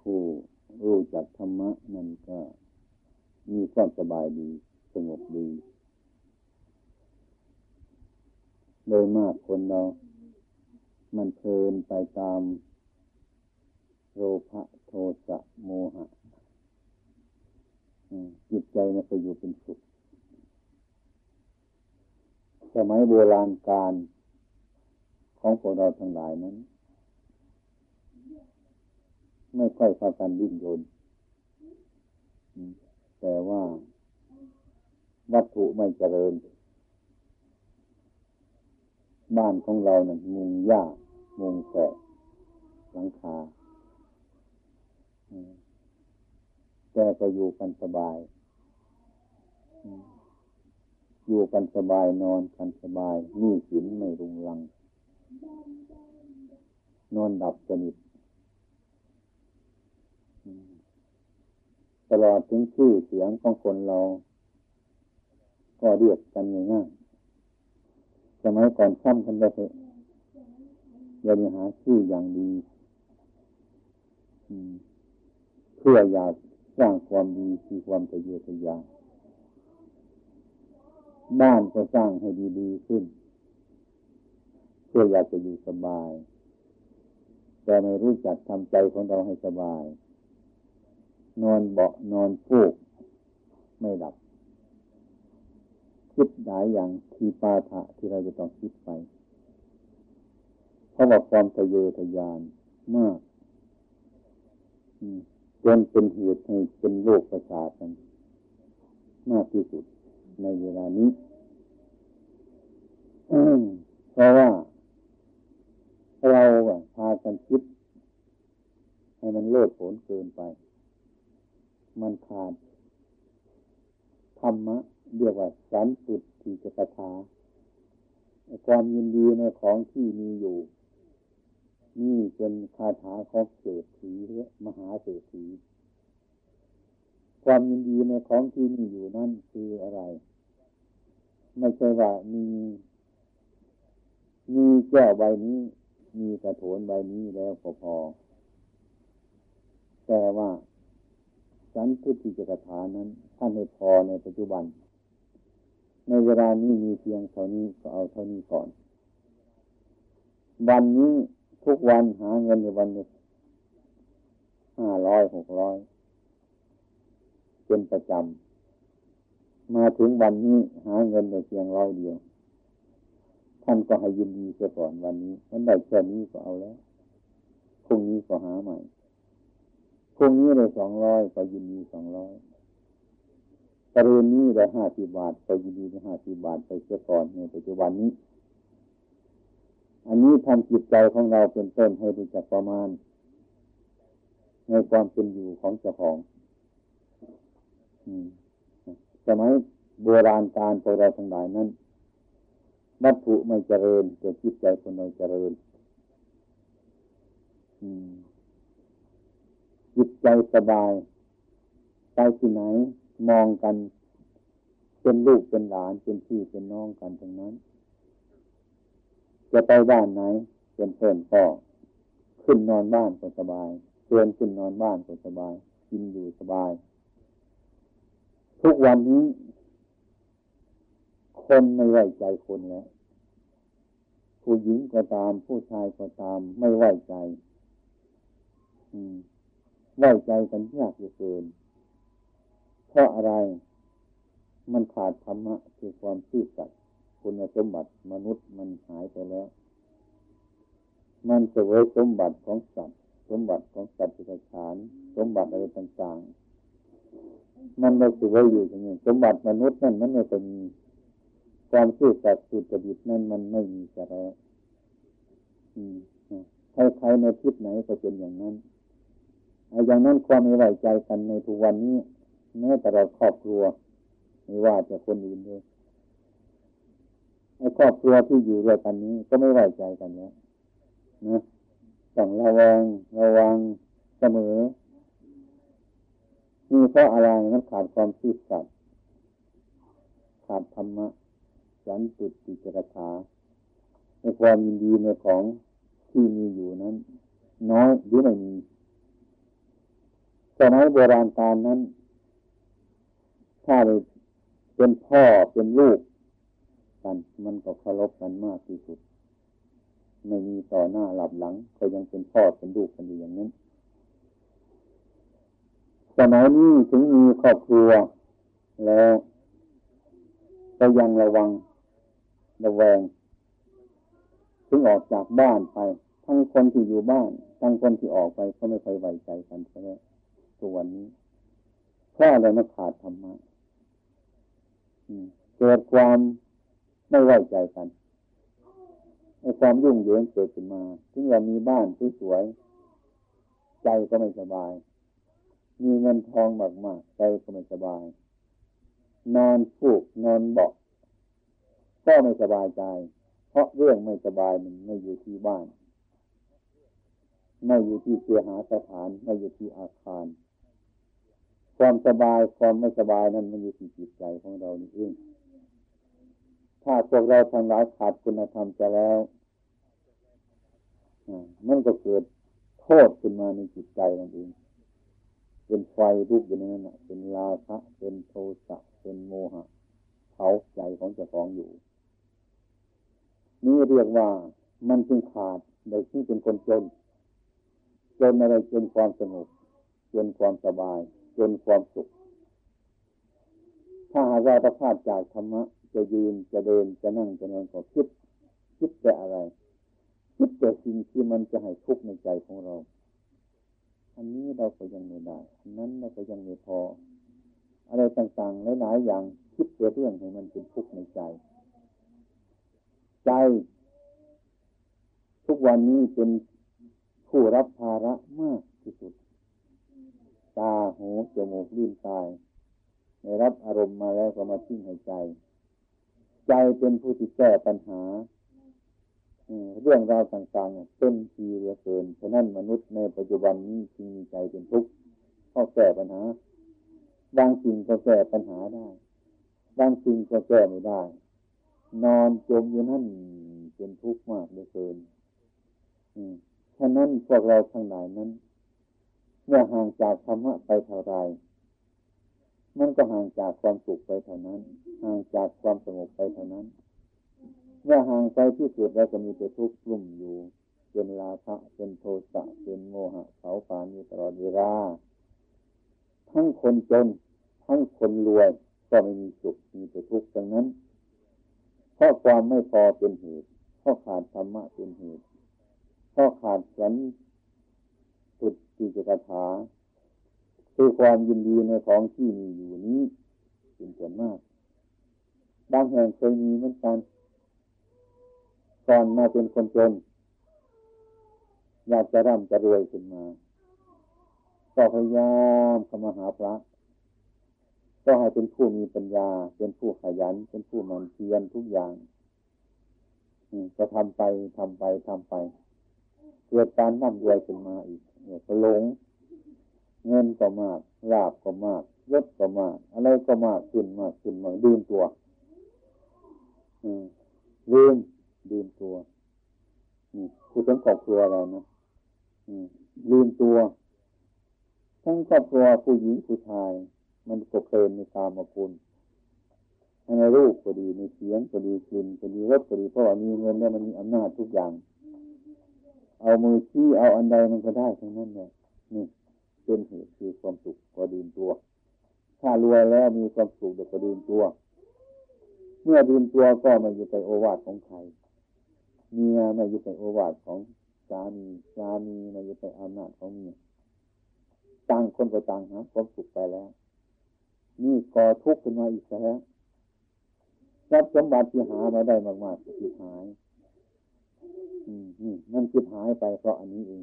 ผู้รู้จักธรรมะนั่นก็มีความสบายดีสงบดี โดยมากคนเรา มันเพลินไปตาม โลภะโทสะโมหะจิตใจมันไปอยู่เป็นสุข สมัยโบราณการของพวกเราทั้งหลายนั้น ไม่ค่อยพากันดิ้นรนแต่ว่าวัตถุไม่เจริญ บ้านของเรานะ่ะมุงหญ้ามุงแสกหลังคาแต่ก็อยู่กันสบาย อยู่กันสบายนอนกันสบายนี่สินไม่รุงรัง นอนดับสนิท ตลอดถึงชื่อเสียงของคนเรา ก็เรียกกันง่ายๆสมัยก่อนซ้ำกันไปเถอะอย่าไปหาชื่ออย่างดีเพื่ออยากสร้างความดีคือความทะเยอทะยานบ้านก็สร้างให้ดีๆขึ้น เพื่ออยากจะอยู่สบาย แต่ไม่รู้จักทำใจของเราให้สบาย นอนเบาะนอนฟูก ไม่หลับ คิดหลายอย่างทีปาถะที่เราจะต้องคิดไป เพราะว่าความทะเยอทะยานมากจนเป็นเหตุให้เป็นโรคประสาทกันมากที่สุดในเวลานี้เพราะว่า เราพากันคิด ให้มันโลดโผนเกินไป มันขาดธรรมะเรียกว่าสันตุติจกถาความยินดีในของที่มีอยู่ นี่เป็นคาถาของเศรษฐีหรือมหาเศรษฐีความยินดีในของที่มีอยู่นั่นคืออะไร ไม่ใช่ว่ามีมีแก้วใบนี้ มีกระโถนใบนี้แล้วพอ แต่ว่า สันพุทธิจกถานั้นท่านให้พอในปัจจุบัน ในเวลานี้มีเพียงเท่านี้ก็เอาเท่านี้ก่อน วันนี้ทุกวันหาเงินในวันนี้ห้าร้อยหกร้อยเป็นประจำมาถึงวันนี้หาเงินได้เพียงร้อยเดียว ท่านก็ให้ยินดีเสียก่อนวันนี้มันได้แค่นี้ก็เอาแล้วพรุ่งนี้ก็หาใหม่ พรุ่งนี้ได้สองร้อยไปยินดีสองร้อยปริญนี้ได้ห้าสิบบาท ไปยินดีได้ห้าสิบบาทไปเสียก่อนในปัจจุบันนี้ อันนี้ทำจิตใจของเราเป็นต้นให้รู้จักประมาณ ในความเป็นอยู่ของเจ้าของสมัยโบราณการพวกเราทั้งหลายนั้น วัตถุไม่เจริญแต่จิตใจคนเราเจริญ อืม จิตใจสบาย ไปที่ไหนมองกัน เป็นลูกเป็นหลานเป็นพี่เป็นน้องกันทั้งนั้น จะไปบ้านไหนเป็นเพื่อนพ่อขึ้นนอนบ้านก็สบายเพื่อนขึ้นนอนบ้านก็สบายกินอยู่สบาย ทุกวันนี้ คนไม่ไว้ใจคนแล้วผู้หญิงก็ตาม ผู้ชายก็ตาม ไม่ไว้ใจ อืม ไว้ใจกันยากเหลือเกิน เพราะอะไร มันขาดธรรมะคือความซื่อสัตย์คุณสมบัติมนุษย์มันหายไปแล้ว มันเสวยสมบัติของสัตว์ สมบัติของสัตว์ปิฉาน สมบัติอะไรต่างๆ มันไม่เสวยอยู่อย่างนี้สมบัติมนุษย์นั่นมันไม่เป็นความซื่อสัตย์สุจริตนั่นมันไม่มีจะแล้วใครๆในทิศไหนก็เป็นอย่างนั้น อย่างนั้นความไม่ไว้ใจกันในทุกวันนี้แม้แต่เราครอบครัว ไม่ว่าจะคนอื่นเลยไอ้ครอบครัวที่อยู่ด้วยกันนี้ ก็ไม่ไว้ใจกันแล้วนะต้องระวังระวังเสมอนี่เพราะอะไรมันขาดความซื่อสัตย์ขาดธรรมะสันตุติจรถาในความยินดีในของที่มีอยู่นั้น น้อยหรือไม่มี สมัยโบราณกาลนั้น ถ้าเป็นพ่อเป็นลูกกัน มันก็เคารพกันมากที่สุด ไม่มีต่อหน้าหลับหลัง ก็ยังเป็นพ่อเป็นลูกกันอยู่อย่างนั้น สมัยนี้ถึงมีครอบครัว แล้วก็ยังระวังระแวง ถึงออกจากบ้านไป ทั้งคนที่อยู่บ้าน ทั้งคนที่ออกไปก็ไม่เคยไว้ใจกันใช่ไหม ตัววันนี้เพราะอะไรมันขาดธรรมะเกิดความไม่ไว้ใจกันไอ้ความยุ่งเหยิงเกิดขึ้นมาถึงเรามีบ้านสวยๆใจก็ไม่สบาย มีเงินทองมากๆใจก็ไม่สบาย นอนฟูกนอนเบาก็ไม่สบายใจ เพราะเรื่องไม่สบายมันไม่อยู่ที่บ้าน ไม่อยู่ที่เสียหาสถาน ไม่อยู่ที่อาคาร ความสบายความไม่สบายนั้นมันอยู่ที่จิตใจของเรานี่เองถ้าพวกเราทำร้ายขาดคุณธรรมจะแล้วมันก็เกิดโทษขึ้นมาในจิตใจเราเองเป็นไฟลุกอยู่ในนั้นเป็นลาภะเป็นโทสะเป็นโมหะเผาใจของเจ้าของอยู่ นี่เรียกว่ามันจึงขาดโดยที่เป็นคนจน จนอะไรจนความสงบจนความสบาย จนความสุข ถ้าหากเราประพาดจากธรรมะ จะยืนจะเดินจะนั่งจะนอนก็คิด คิดแต่อะไร คิดแต่สิ่งที่มันจะให้ทุกข์ในใจของเรา อันนี้เราก็ยังไม่ได้อันนั้นเราก็ยังไม่พอ อะไรต่างๆหลายๆอย่างคิดแต่เรื่องให้มันเป็นทุกข์ในใจ ใจ ทุกวันนี้เป็นผู้รับภาระมากที่สุด ตาหูจมูกลิ้นกายในรับอารมณ์มาแล้วก็มาทิ้งให้ใจ ใจเป็นผู้ที่แก้ปัญหาเรื่องราวต่างๆเต็มทีเหลือเกินฉะนั้นมนุษย์ในปัจจุบันนี้จึงมีใจเป็นทุกข์เพราะแก้ปัญหา บางสิ่งก็แก้ปัญหาได้ บางสิ่งก็แก้ไม่ได้ นอนจมอยู่นั่นเป็นทุกข์มากเหลือเกินฉะนั้นพวกเราทั้งหลายนั้น เมื่อห่างจากธรรมะไปเท่าไรมันก็ห่างจากความสุขไปเท่านั้น ห่างจากความสงบไปเท่านั้น เมื่อห่างไปที่สุดแล้วก็มีแต่ทุกข์กลุ่มอยู่ เป็นลาภะเป็นโทสะเป็นโมหะเขาปานอยู่ตลอดเวลาทั้งคนจน ทั้งคนรวยก็ไม่มีสุขมีแต่ทุกข์ดังนั้น เพราะความไม่พอเป็นเหตุเพราะขาดธรรมะเป็นเหตุเพราะขาดสัน ตุติจกถาคือความยินดีในของที่มีอยู่นี้เป็นส่วนมาก บางแห่งเคยมีเหมือนกันก่อนมาเป็นคนจน อยากจะร่ำจะรวยขึ้นมาก็พยายามเข้ามาหาพระก็ให้เป็นผู้มีปัญญา เป็นผู้ขยัน เป็นผู้มันเพียรทุกอย่างจะทำไปทำไปทำไป เกิดการนั่งรวยขึ้นมาอีก เนี่ยก็หลง เงินก็มากลาบก็มากยศก็มาก อะไรก็มากขึ้นมากขึ้นมากดื่มตัวลืมลืมตัวคือทั้งครอบครัวเรานะลืมตัว ทั้งครอบครัวผู้หญิงผู้ชาย มันก็เพลินในตามมาคุณในรูปก็ดีในเสียงก็ดีกลิ่นก็ดีรสก็ดีเพราะว่ามีเงินแล้วมันมีอำนาจทุกอย่าง เอามือชี้เอาอันใดมันก็ได้ทั้งนั้นเลยนี่เป็นเหตุคือความสุขก็ดื่มตัว ถ้ารวยแล้วมีความสุขเดี๋ยวก็ดื่มตัว เมื่อดื่มตัวก็ไม่อยู่ในโอวาทของใครเมียไม่อยู่ในโอวาทของสามีสามีไม่อยู่ในอำนาจของเมียต่างคนก็ต่างหาความสุขไปแล้ว นี่ก่อทุกข์ขึ้นมาอีกแล้วทรัพย์สมบัติที่หามาได้มากๆก็จิตหาย นี่มันจิตหายไปเพราะอันนี้เอง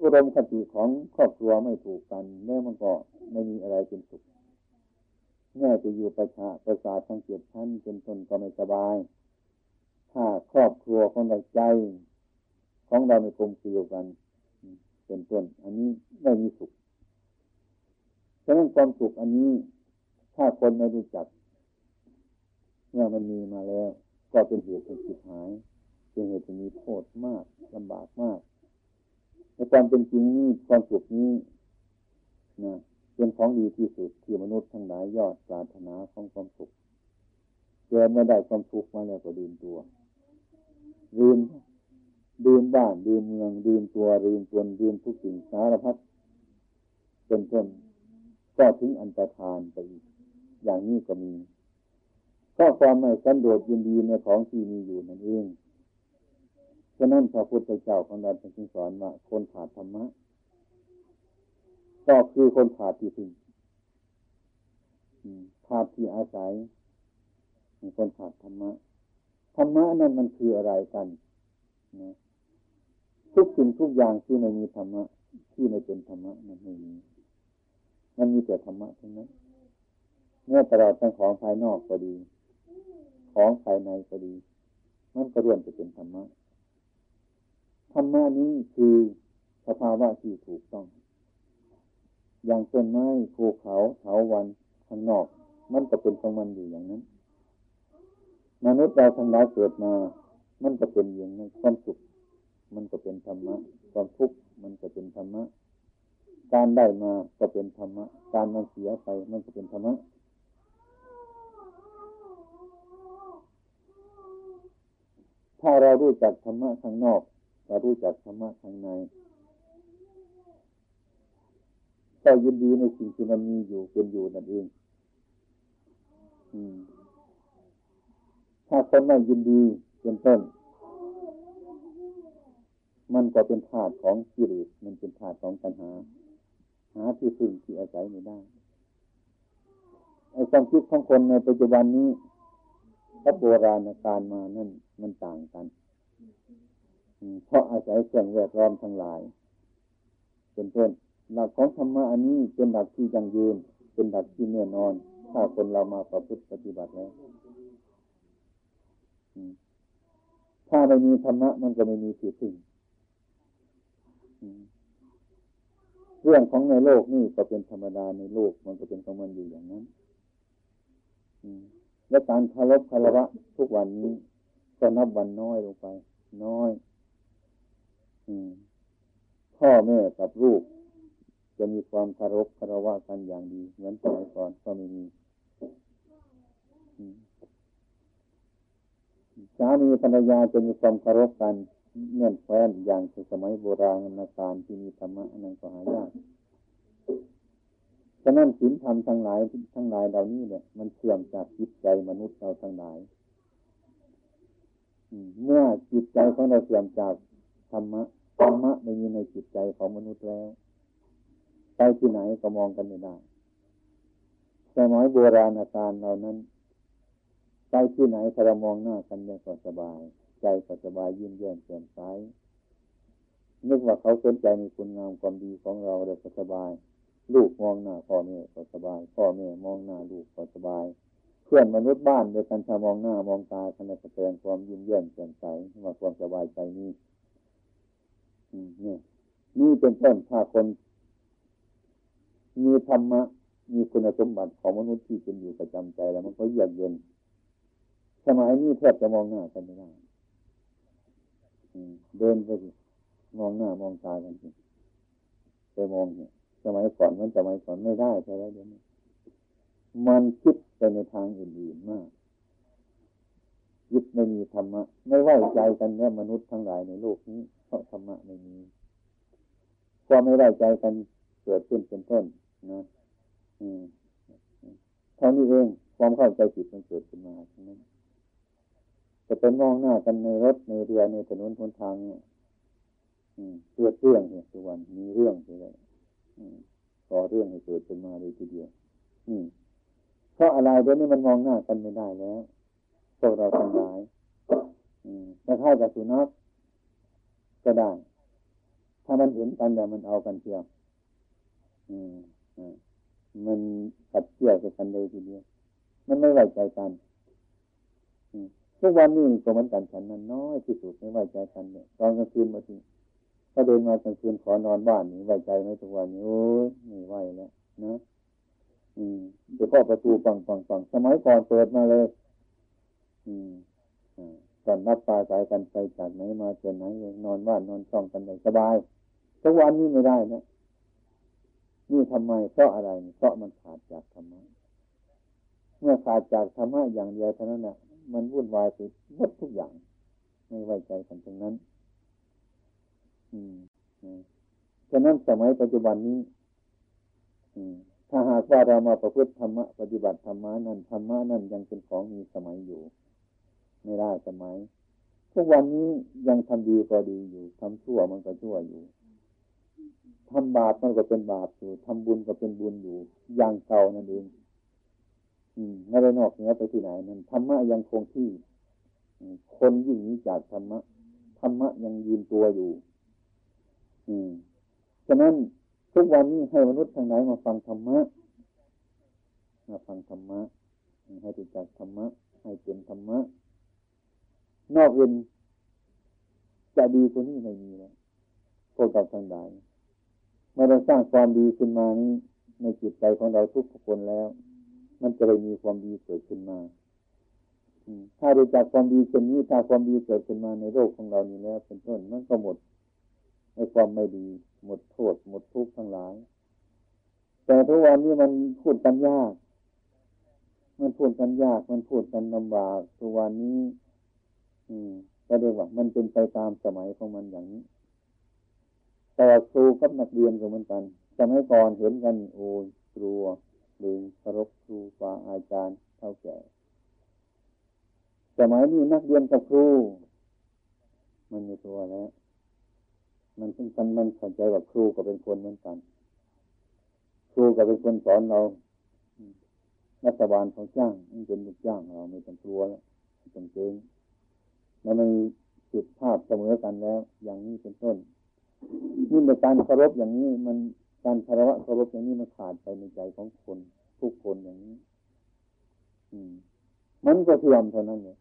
อุดมคติของครอบครัวไม่ถูกกันแม่มันก็ไม่มีอะไรเป็นสุขแม่จะอยู่ประชาประสาททั้งเจ็ดชั้นเป็นต้นก็ไม่สบาย ถ้าครอบครัวของเราใจ ของเราไม่กลมเกลียวกัน เป็นต้นอันนี้ไม่มีสุขฉะนั้นความสุขอันนี้ ถ้าคนไม่รู้จัก เมื่อมันมีมาแล้ว ก็เป็นเหตุเป็นจิตหาย เป็นเหตุที่มีโทษมากลำบากมากในความเป็นจริงนี้ความสุขนี้นะเป็นของดีที่สุดที่มนุษย์ทั้งหลายยอดปรารถนาของความสุขเกิดไม่ได้ความทุกข์มาแล้วก็ดืมตัวดืมดืมบ้านดืมเมืองดืมตัวดืมตนดืมทุกสิ่งสารพัดเป็นต้นก็ถึงอันตรธานไปอีกอย่างนี้ก็มีก็ความไม่สันโดษยินดีในของที่มีอยู่นั่นเอง ฉะนั้นพระพุทธเจ้าของเราจึงสอนว่าคนขาดธรรมะ ก็คือคนขาดที่พึ่งขาดที่อาศัยคนขาดธรรมะธรรมะนั่นมันคืออะไรกันนะทุกสิ่งทุกอย่างที่ไม่มีธรรมะ ที่ไม่เป็นธรรมะมันไม่มีมันมีแต่ธรรมะทั้งนั้นเมื่อตลอดทั้งของภายนอกก็ดี ของภายในก็ดี มันก็ร่วมจะเป็นธรรมะ ธรรมะนี้คือสภาวะที่ถูกต้อง อย่างต้นไม้ภูเขาเถาวันข้างนอก มันก็เป็นของมันอยู่อย่างนั้น มนุษย์เราทั้งหลายเกิดมา มันก็เป็นอย่างนั้นความสุข มันก็เป็นธรรมะ ความทุกข์มันก็เป็นธรรมะ การได้มาก็เป็นธรรมะ การมันเสียไปมันก็เป็นธรรมะถ้าเรารู้จักธรรมะข้างนอก เรารู้จักธรรมะข้างในก็ยินดีในสิ่งที่มันมีอยู่เป็นอยู่นั่นเองถ้าคนไม่ยินดีเป็นต้น มันก็เป็นธาตุของกิเลสมันเป็นธาตุของปัญหา หาที่พึ่งที่อาศัยไม่ได้ไอ้ความคิดของคนในปัจจุบันนี้กับโบราณการมานั่นมันต่างกัน เพราะอาศัยเครื่องแวดล้อมทั้งหลาย เป็นต้นหลักของธรรมะอันนี้เป็นหลักที่ยังยืน เป็นหลักที่แน่นอน ถ้าคนเรามาประพฤติปฏิบัติแล้วถ้าไม่มีธรรมะมันก็ไม่มีที่พึ่งเรื่องของในโลกนี่ก็เป็นธรรมดาในโลกมันก็เป็นของมันอยู่อย่างนั้นและการคารพคารวะทุกวันนี้ก็นับวันน้อยลงไป น้อย พ่อแม่กับลูก จะมีความคารพคารวะกันอย่างดี เหมือนสมัยก่อนก็ไม่มีสามีภรรยาจะมีความคารพกันเงื่อนแฟ้นอย่างสมัยโบราณนาการที่มีธรรมะนั้นก็หายากฉะนั้นศีลธรรมทั้งหลายทั้งหลายเหล่านี้เนี่ย มันเชื่อมจากจิตใจมนุษย์เราทั้งหลายเมื่อจิตใจของเราเสื่อมจากธรรมะ ธรรมะไม่มีในจิตใจของมนุษย์แล้ว ไปที่ไหนก็มองกันไม่ได้สมัยโบราณอาการเหล่านั้น ไปที่ไหนถ้าเรามองหน้ากันเนี่ยก็สบาย ใจก็สบายยิ้มแย้มแจ่มใสนึกว่าเขาสนใจในคุณงามความดีของเราเราก็สบาย ลูกมองหน้าพ่อแม่ก็สบาย พ่อแม่มองหน้าลูกก็สบาย เพื่อนมนุษย์บ้านโดยกันถ้ามองหน้า มองตาขณะแสดงความยิ้มแย้มแจ่มใสว่าความสบายใจนี้ นี่นี่เป็นต้นถ้าคน มีธรรมะ มีคุณสมบัติของมนุษย์ที่เป็นอยู่ประจำใจแล้ว มันก็เยือกเย็น สมัยนี้แทบจะมองหน้ากันไม่ได้เดินไปมองหน้ามองตากันสิไปมองเนี่ยสมัยก่อนมันสมัยก่อนไม่ได้ใช่ไหมเดี๋ยวนี้มันคิดไปในทางอื่นๆมากยึดไม่มีธรรมะ ไม่ไว้ใจกันเนี่ยมนุษย์ทั้งหลายในโลกนี้ เพราะธรรมะไม่มีความไม่ไว้ใจกันเกิดขึ้นเป็นต้นนะอืมเท่านี้เองความเข้าใจผิดมันเกิดขึ้นมาใช่ไหมจะเป็นมองหน้ากันในรถในเรือในถนนทนทางเนี่ยเกิดเรื่องเนี่ยทุกวันมีเรื่องเลยก่อเรื่องให้เกิดขึ้นมาเลยทีเดียวอืมเพราะอะไรเดี๋ยวนี้มันมองหน้ากันไม่ได้แล้วพวกเราทั้ายแต่ถ้ากับสุนัข ก็ได้ ถ้ามันเห็นกันแล้วมันเอากันเที่ยวมันขัดเกี่ยวกันเลยทีเดียวมันไม่ไว้ใจกันทุกวันนี้ก็มือนกันฉันนั้นน้อยที่สุดไม่ไว้ใจกันเนี่ยตอนกลางคืนมาทีถ้าเดินมากลางคืนขอนอนบ้านนี่ไว้ใจไหมทุกวันนี้โอ้ยไม่ไหวแล้วนะอืมเดี๋ยวก็ประตูฟังฟังฟังสมัยก่อนเปิดมาเลย อืมอ่า กันรับปลาสายกันไปจากไหนมาจากไหนนอนบ้านนอนช่องกันได้สบายทุกวันนี้ไม่ได้นะนี่ทำไมเพราะอะไรเพราะมันขาดจากธรรมะเมื่อขาดจากธรรมะอย่างเดียวเท่านั้นนะมันวุ่นวายไปหมดทุกอย่าง ไม่ไว้ใจกันตรงนั้น อืมฉะนั้นสมัยปัจจุบันนี้ถ้าหากว่าเรามาประพฤติธรรมะปฏิบัติธรรมะนั้นธรรมะนั้นยังเป็นของมีสมัยอยู่ ไม่ได้สมัยทุกวันนี้ยังทำดีก็ดีอยู่ทำชั่วมันก็ชั่วอยู่ทำบาปมันก็เป็นบาปอยู่ทำบุญก็เป็นบุญอยู่ อย่างเก่านั่นเองอืมไม่ได้นอกเหนือไปที่ไหนนั่นธรรมะยังคงที่คนยิ่งนี้จากธรรมะธรรมะยังยืนตัวอยู่ อืมฉะนั้นทุกวันนี้ให้มนุษย์ทางไหนมาฟังธรรมะมาฟังธรรมะให้ติดจากธรรมะให้เป็นธรรมะ นอกอื่นจะดีกว่านี้ไม่มีแล้วพวกเราทั้งหลายเมื่อเราสร้างความดีขึ้นมานี้ในจิตใจของเราทุกคนแล้ว มันจะได้มีความดีเกิดขึ้นมาถ้ารู้จักความดีเช่นนี้ถ้าความดีเกิดขึ้นมาในโลกของเรานี้แล้วเป็นต้นมันก็หมดในความไม่ดี หมดโทษ หมดทุกข์ทั้งหลาย แต่ทุกวันนี้มันพูดกันยาก มันพูดกันยาก มันพูดกันลำบากทุกวันนี้ ก็เรียกว่า มันเป็นไปตามสมัยของมันอย่างนี้ แต่ครูกับนักเรียนก็เหมือนกันสมัยก่อนเห็นกัน โอ้ยครัวหรือเคารพครูฟาอาจารย์เท่าแก่สมัยนี้นักเรียนกับครู มันมีตัวแล้วมันเป็นกันมันเข้าใจว่าครูก็เป็นคนเหมือนกัน ครูก็เป็นคนสอนเรารัฐบาลเขาจ้างมันเป็นลูกจ้างเราไม่ต้องกลัวแล้วต้องเกรง แล้วมันจุดภาพเสมอกันแล้ว อย่างนี้เป็นต้นนี่เป็นการเคารพอย่างนี้มันการคารวะเคารพอย่างนี้มันขาดไปในใจของคนทุกคนอย่างนี้ อืม มันก็เทียมเท่านั้นเลย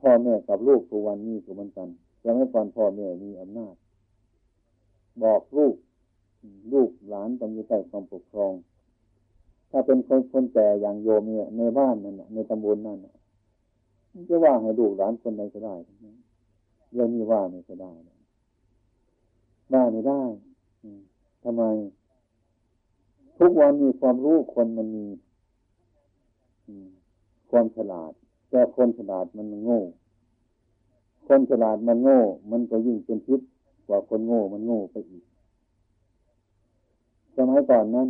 พ่อแม่กับลูกทุกวันนี้ก็เหมือนกันสมัยก่อนพ่อแม่มีอำนาจ บอกลูก ลูกหลานต้องอยู่ใต้ความปกครอง ถ้าเป็นคนคนแก่อย่างโยมเนี่ยในบ้านนั่นในตำบลนั่น จะว่าให้ลูกหลานคนใดก็ได้เรื่องนี้ว่าไม่ก็ได้ว่าไม่ได้ทำไม ทุกวันมีความรู้คนมันมีความฉลาด แต่คนฉลาดมันโง่ คนฉลาดมันโง่ มันก็ยิ่งเป็นพิษกว่าคนโง่มันโง่ไปอีกสมัยก่อนนั้น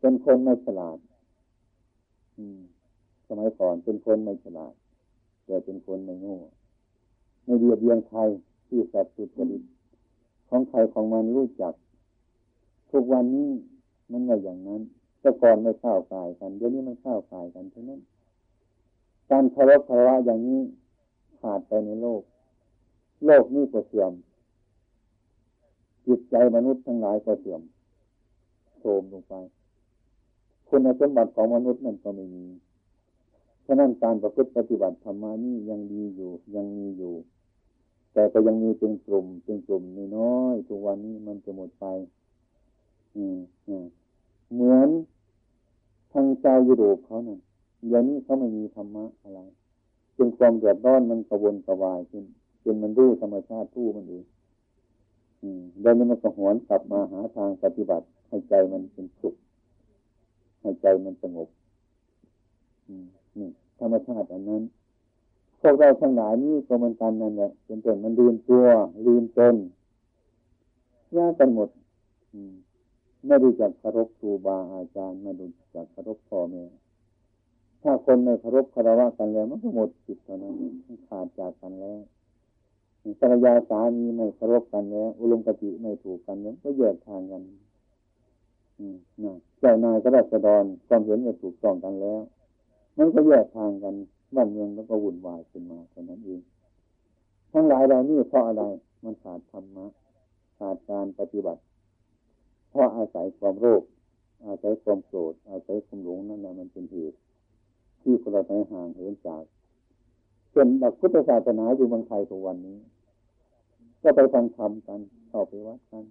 เป็นคนไม่ฉลาดอืมสมัยก่อนเป็นคนไม่ฉลาด แต่เป็นคนไม่โง่ไม่เบียดเบียนใครที่สัตว์สุดจริตของใครของมันรู้จัก ทุกวันนี้มันไม่อย่างนั้นแต่ก่อนไม่เข้ากายกันเดี๋ยวนี้มันเข้ากายกันเท่านั้น การเคารพคารวะอย่างนี้ขาดไปในโลก โลกนี้ก็เสื่อมจิตใจมนุษย์ทั้งหลายก็เสื่อมโทมลงไป คุณสมบัติของมนุษย์นั่นก็ไม่มี ฉะนั้นการประพฤติปฏิบัติธรรมานี่ยังดีอยู่ ยังมีอยู่ แต่ก็ยังมีเป็นกลุ่ม เป็นกลุ่มน้อยทุกวันนี้มันจะหมดไปอืมเหมือนทางชาวยุโรปเขานี่ยเดี๋ยวนี้เขาไม่มีธรรมะอะไรจนความเดือดร้อนมันกระวนกระวายขึ้นจนมันรู้ธรรมชาติทู่มันเองแล้วนี้มันก็หวนกลับมาหาทางปฏิบัติ ให้ใจมันเป็นสุขให้ใจมันสงบ นี่ธรรมชาติอันนั้น พวกเราทั้งหลายนี่ก็มันกันนั่นแหละเป็นต้นมันลืมตัวลืมตนยากกันหมดไม่รู้จักเคารพครูบาอาจารย์ไม่รู้จักเคารพพ่อแม่ถ้าคนไม่เคารพคารวะกันแล้ว มันก็หมดจิตเท่านั้นขาดจากกันแล้วภรรยาสามีไม่เคารพกันแล้วอุลมกติไม่ถูกกันแล้วก็แยกทางกัน อืมนะเจ้านายก็รัศดรความเห็นไม่ถูกต้องกันแล้ว มันก็แยกทางกันบ้านเมืองแล้วก็วุ่นวายขึ้นมาเท่านั้นเองทั้งหลายเหล่านี้เพราะอะไร มันขาดธรรมะขาดการปฏิบัติ เพราะอาศัยความโลภอาศัยความโกรธอาศัยความหลงนั่นแหละมันเป็นเหตุที่คนเราไปห่างเหินจากเช่นหลักพุทธศาสนาอยู่เมืองไทยทุกวันนี้ ก็ไปฟังธรรมกันเข้าไปวัดกัน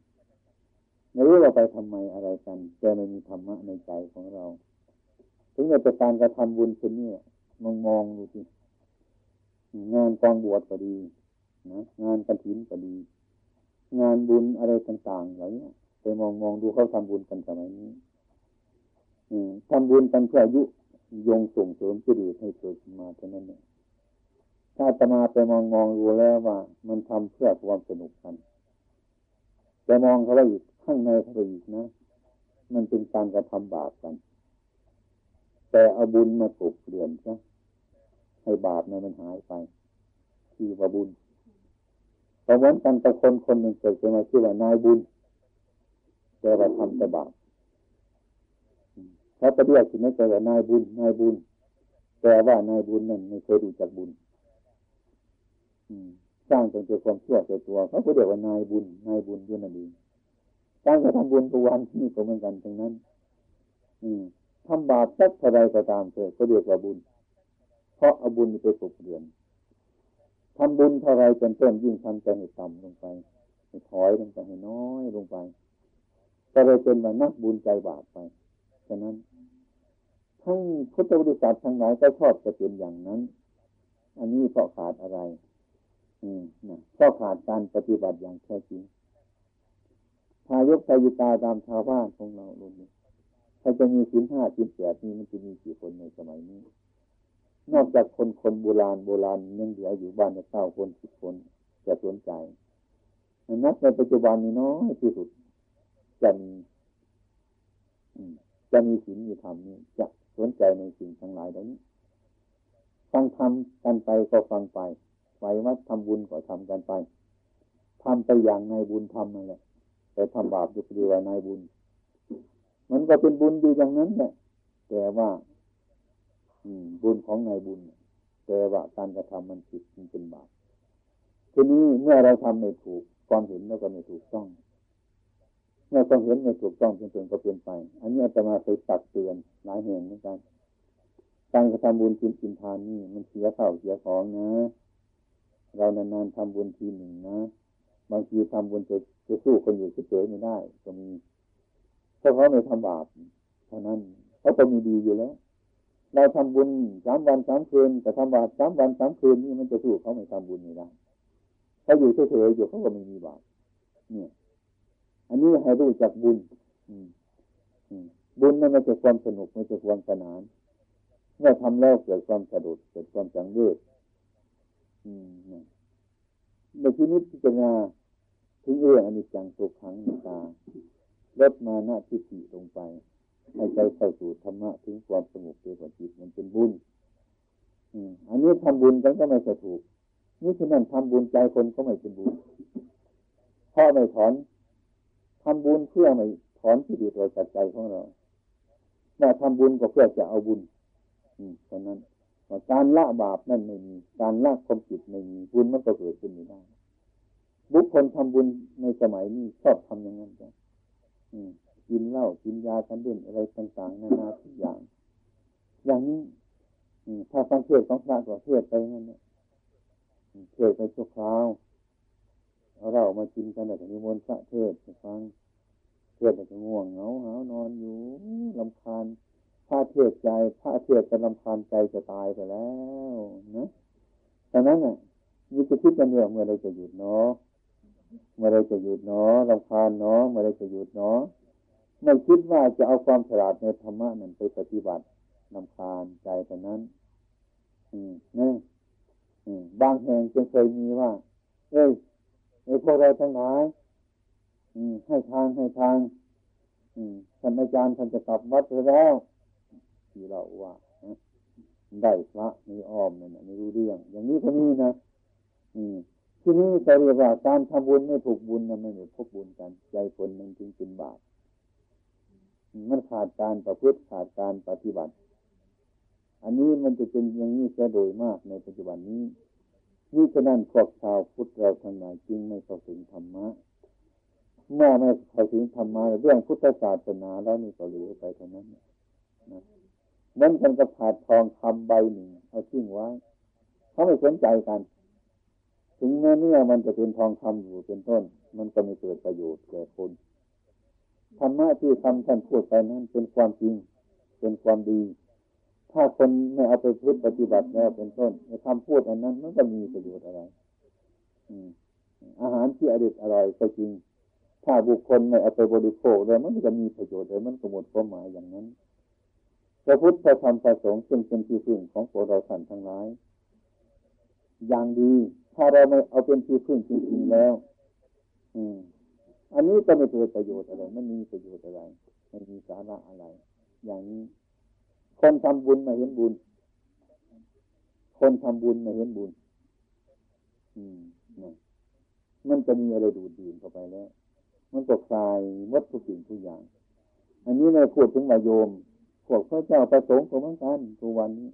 ไม่รู้ว่าไปทำไมอะไรกันแต่ไม่มีธรรมะในใจของเรา ถึงจะการกระทำบุญเช่นนี้มองมองดูสิงานกองบวชก็ดีนะงานกระถินก็ดี งานบุญอะไรต่างๆเหล่านี้แมองมองดูเขาทำบุญกันสมัยนี้ทำบุญกันเพื่ออายุยงส่งเสริมจิตให้เกิดมาเท่านั้นเนี่ยถ้าจะมาไปมองมองดูแล้วว่า มันทำเพื่อความสนุกกันจะมองเขาไปอีกข้างในเขาไปอีกนะ มันเป็นการกระทำบาปกัน แต่เอาบุญมากเกลื่อนซะให้บาปนั้นมันหายไป ที่ว่าบุญเพราะวันกันกับคนคนหนึ่งเกิดขึ้นมาชื่อว่านายบุญแต่ว่าทำแต่บาปเขาไปเรียกถึงไม่แต่ว่านายบุญนายบุญแต่ว่านายบุญนั่นไม่เคยดูจักบุญสร้างเป็นตัวความเชั่วตัวตัวเขาก็เรียกว่านายบุญนายบุญด้วยนั่นเองการกระทำบุญตัววันที่ก็เหมือนกันทั้งนั้น อืม ทำบาปสักเท่าไรก็ตามเถอะก็เรียกว่าบุญ เพราะเอาบุญไปกบเรือนทำบุญเท่าไรจนต้นยิ่งทำใจให้ต่ำลงไปให้ถอยลงไปให้น้อยลงไปก็เลยเป็นว่านักบุญใจบาปไปฉะนั้นทั้งพุทธบริษัททั้งหลายก็ชอบจะเป็นอย่างนั้น อันนี้เพราะขาดอะไร อืมนะเพราะขาดการปฏิบัติอย่างแท้จริงทายกทายิกาตามชาวบ้านของเราลุนี้ ถ้าจะมีสินห้าสินแปดนี้มันจะมีกี่คนในสมัยนี้ นอกจากคนคนโบราณโบราณยังเหลืออยู่บ้านละเก้าคนสิบคนจะสนใจนักในปัจจุบันนี้น้อยที่สุดจะมีจะมีศีลมีธรรมนี่จะสนใจในสิ่งทั้งหลายเหล่านี้ฟังทำกันไปก็ฟังไปไหววัดทำบุญก็ทำกันไปทำไปอย่างในบุญทำนั่นแหละแต่ทำบาปอยู่ดีว่านายบุญ มันก็เป็นบุญอยู่อย่างนั้นแหละแต่ว่าบุญของนายบุญ แต่ว่าการกระทำมันผิดมันเป็นบาปทีนี้เมื่อเราทำไม่ถูกความเห็นแล้วก็ไม่ถูกต้อง เมื่อความเห็นไม่ถูกต้องจนๆก็เปลี่ยนไป อันนี้อาจะมาเคยตักเตือนหลายแห่งเหมือนกันการกระทำบุญกินกินทานนี่มันเสียข้าวเสียของนะ เรานานๆทำบุญทีหนึ่งนะ บางทีทำบุญจะจะสู้คนอยู่เฉยๆไม่ได้ก็มี เพราะเขาไม่ทำบาปเท่านั้นเขาก็มีดีอยู่แล้ว เราทำบุญสามวันสามคืนแต่ทำบาปสามวันสามคืนนี่มันจะสู้เขาไม่ทำบุญไม่ได้เขาอยู่เฉยๆอยู่เขาก็ไม่มีบาปเนี่ย อันนี้ให้รู้จักบุญบุญนั่นไม่ใช่ความสนุกไม่ใช่ความสนานเมื่อทำแล้วเกิดความสะดุดเกิดความสังเวชในที่นี้พิจารณาถึงเรื่องอนิจจังตุขังนิตา ลดมาหน้าทิฏฐิลงไป ให้ใจเข้าสู่ธรรมะถึงความสงบเกิดจิตมันเป็นบุญอันนี้ทำบุญกันก็ไม่ถูก นี่ฉะนั้นทำบุญใจคนก็ไม่เป็นบุญเพราะไม่ถอนทำบุญเพื่อไม่ถอนที่ดีตัวจากใจของเราแม่ทำบุญก็เพื่อจะเอาบุญ อืมฉะนั้นการละบาปนั่นไม่มี การละความผิดไม่มีบุญมันก็เกิดขึ้นไม่ได้บุคคลทำบุญในสมัยนี้ชอบทำอย่างนั้นจ้ะ กินเหล้ากินยาทันเด่นอะไรต่างๆนานาทุกอย่าง อย่างนี้ถ้าฟังเทศของพระก็เทศไปงั้นเนี่ยเทศไปชั่วคราวเอาเรามากินกันแต่นิมนต์พระเทศฟังเทศแต่ง่วงเหงาหานอนอยู่ลำคาญพระเทศใจพระเทศจะลำคาญใจจะตายไปแล้วนะดังนั้นอะมีจะคิดกันเนี่ยเมื่อไรจะหยุดเนาะ เมื่อไรจะหยุดเนาะลำคาญเนาะเมื่อไรจะหยุดเนาะไม่คิดว่าจะเอาความฉลาดในธรรมะนั้นไปปฏิบัติลำคาญใจแต่นั้น อืมนี่อืมบางแห่งจึงเคยมีว่า เอ้ยในพวกเราทั้งหลายให้ทางให้ทางท่านอาจารย์ท่านจะกลับวัดไปแล้วที่เราว่าได้พระมีอ้อมนั่นไม่รู้เรื่อง อย่างนี้ก็มีนะ ที่นี้จะเรียกว่าการทำบุญไม่ถูกบุญนะไม่ได้พบบุญกันใจคนมันจึงเป็นบาปมันขาดการประพฤติขาดการปฏิบัติ อันนี้มันจะเป็นอย่างนี้แค่โดยมากในปัจจุบันนี้นี่ฉะนั้นพวกชาวพุทธเราทั้งหลายจึงไม่เข้าถึงธรรมะเมื่อไม่เข้าถึงธรรมะเรื่องพุทธศาสนาแล้วนี่ก็เหลือไปเท่านั้นนะนั่นกันกระผาดทองคำใบหนึ่งเอาทิ้งไว้เขาไม่สนใจกัน ถึงแม้เนื้อมันจะเป็นทองคำอยู่เป็นต้น มันก็ไม่เกิดประโยชน์แก่คนธรรมะที่ทำท่านพูดไปนั้นเป็นความจริง เป็นความดี ถ้าคนไม่เอาไปพูดปฏิบัติแล้วเป็นต้นในคำพูดอันนั้นมันก็มีประโยชน์อะไรอาหารที่อร่อยอร่อยก็จริง ถ้าบุคคลไม่เอาไปบริโภคเลยมันจะมีประโยชน์เลยมันก็หมดความหมายอย่างนั้นพระพุทธธรรมประสงค์ซึ่งเป็นที่พึ่งของพวกเราท่านทั้งหลาย อย่างดี ถ้าเราไม่เอาเป็นที่พึ่งจริงๆแล้ว อืม อันนี้ก็ไม่เกิดประโยชน์อะไรไมันมีประโยชน์อะไรไม่มีสาระอะไร อย่างนี้ คนทำบุญมาเห็นบุญ คนทำบุญมาเห็นบุญ อืมนะมันจะมีอะไรดูดดื่มเข้าไปแล้ว มันก็คลายวัตถุสิ่งทุกอย่าง อันนี้ในพูดถึงมาโยม พวกพระเจ้าประสงค์ของมันกันทุกวันนี้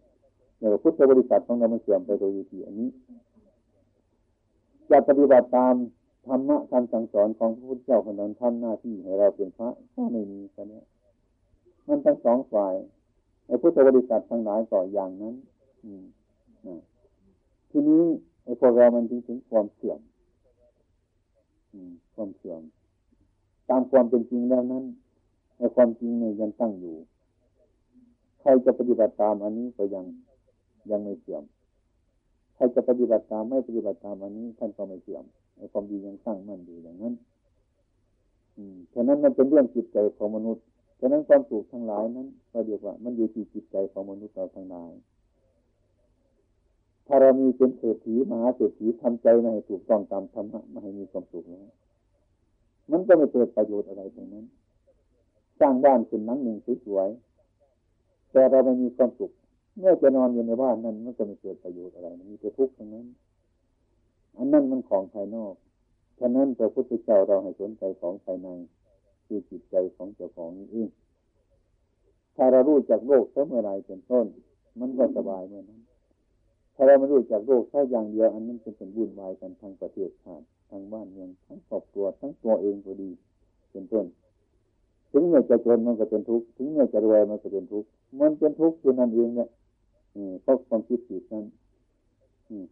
ในพุทธบริษัทของเรามันเสื่อมไปโดยวิธีอันนี้ จะปฏิบัติตามธรรมะคำสั่งสอนของพระพุทธเจ้าคนนั้นทำหน้าที่ให้เราเป็นพระก็ไม่มีกันเนี้ยมันทั้งสองฝ่ายไอ้พุทธบริษัททั้งหลายต่ออย่างนั้น อืมทีนี้ไอ้พวกเรามันจึงถึงความเสื่อมความเสื่อม ตามความเป็นจริงแล้วนั้นไอ้ความจริงเนี่ยยังตั้งอยู่ ใครจะปฏิบัติตามอันนี้ก็ยังยังไม่เสื่อม รจะปฏิบัติตามไม่ปฏิบัติตามอันนี้ ท่านก็ไม่เสื่อมความดียังตั้างมั่นอยู่อย่างนั้น อืมฉะนั้นมันเป็นเรื่องจิตใจของมนุษย์ฉะนั้นความสุขทั้งหลายนั้นเราเรียกว่า มันอยู่ที่จิตใจของมนุษย์เราทั้งหลาย ถ้าเรามีเป็นเศรษฐีมหาเศรษฐีทำใจไม่ให้ถูกต้องตามธรรมะไม่ให้มีความสุขแล้วมันก็ไม่เกิดประโยชน์อะไรตรงนั้น สร้างบ้านเป็นหลังหนึ่งสวยๆแต่เราไม่มีความสุข เมื่อจะนอนอยู่ในบ้านนั้นมันก็ไม่เกิดประโยชน์อะไรมันมีแต่ทุกข์ทั้งนั้น อันนั้นมันของภายนอกฉะนั้นพระพุทธเจ้าเราให้สนใจของภายในคือจิตใจของเจ้าของนี้เองถ้าเรารู้จักโลกเมื่อไรเป็นต้น มันก็สบายเมื่อนั้น ถ้าเราไม่รู้จักโลกแค่อย่างเดียวอันนั้นเป็นผลบุญวายกันทางประเทศชาติทางบ้านเมืองทั้งครอบครัวทั้งตัวเองก็ดี เป็นต้น ถึงเมื่อจะจนมันก็เป็นทุกข์ถึงเมื่อจะรวยมันก็เป็นทุกข์มันเป็นทุกข์คือนั่นเองเนี่ย เพราะความคิดผิดนั้น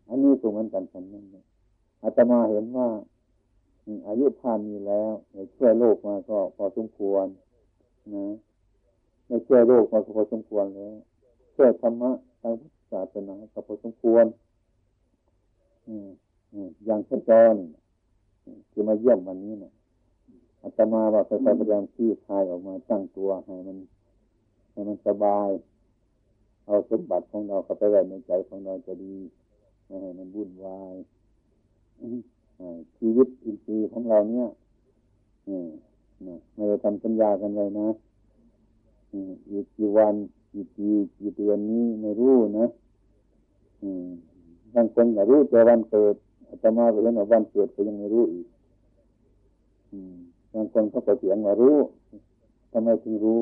อันนี้ตรงนั้นกันฉันนั่นเนี่ยอาตมาเห็นว่าอายุผ่านมีแล้วช่วยโลกมาก็พอสมควรนะในช่วยโลกมาก็พอสมควรแล้วช่วยธรรมะทางศาสนาก็พอสมควรอย่างพระจรคือมาเยี่ยมวันนี้นะอาตมาว่าไปพยายามที่คลายออกมาตั้งตัวให้มันให้มันสบาย เอาสมบัติของเราเข้าไปไว้ในใจของเราจะดีไม่ให้มันวุ่นวายชีวิตอินทรีย์ของเราเนี่ยไม่ได้ทำสัญญากันเลยนะอีกกี่วันกี่ปีกี่เดือนนี้ไม่รู้นะบางคนก็รู้แต่วันเกิดอาตมาไปเห็นว่าวันเกิดก็ยังไม่รู้อีกบางคนเขาก็เสียงว่ารู้ทำไมถึงรู้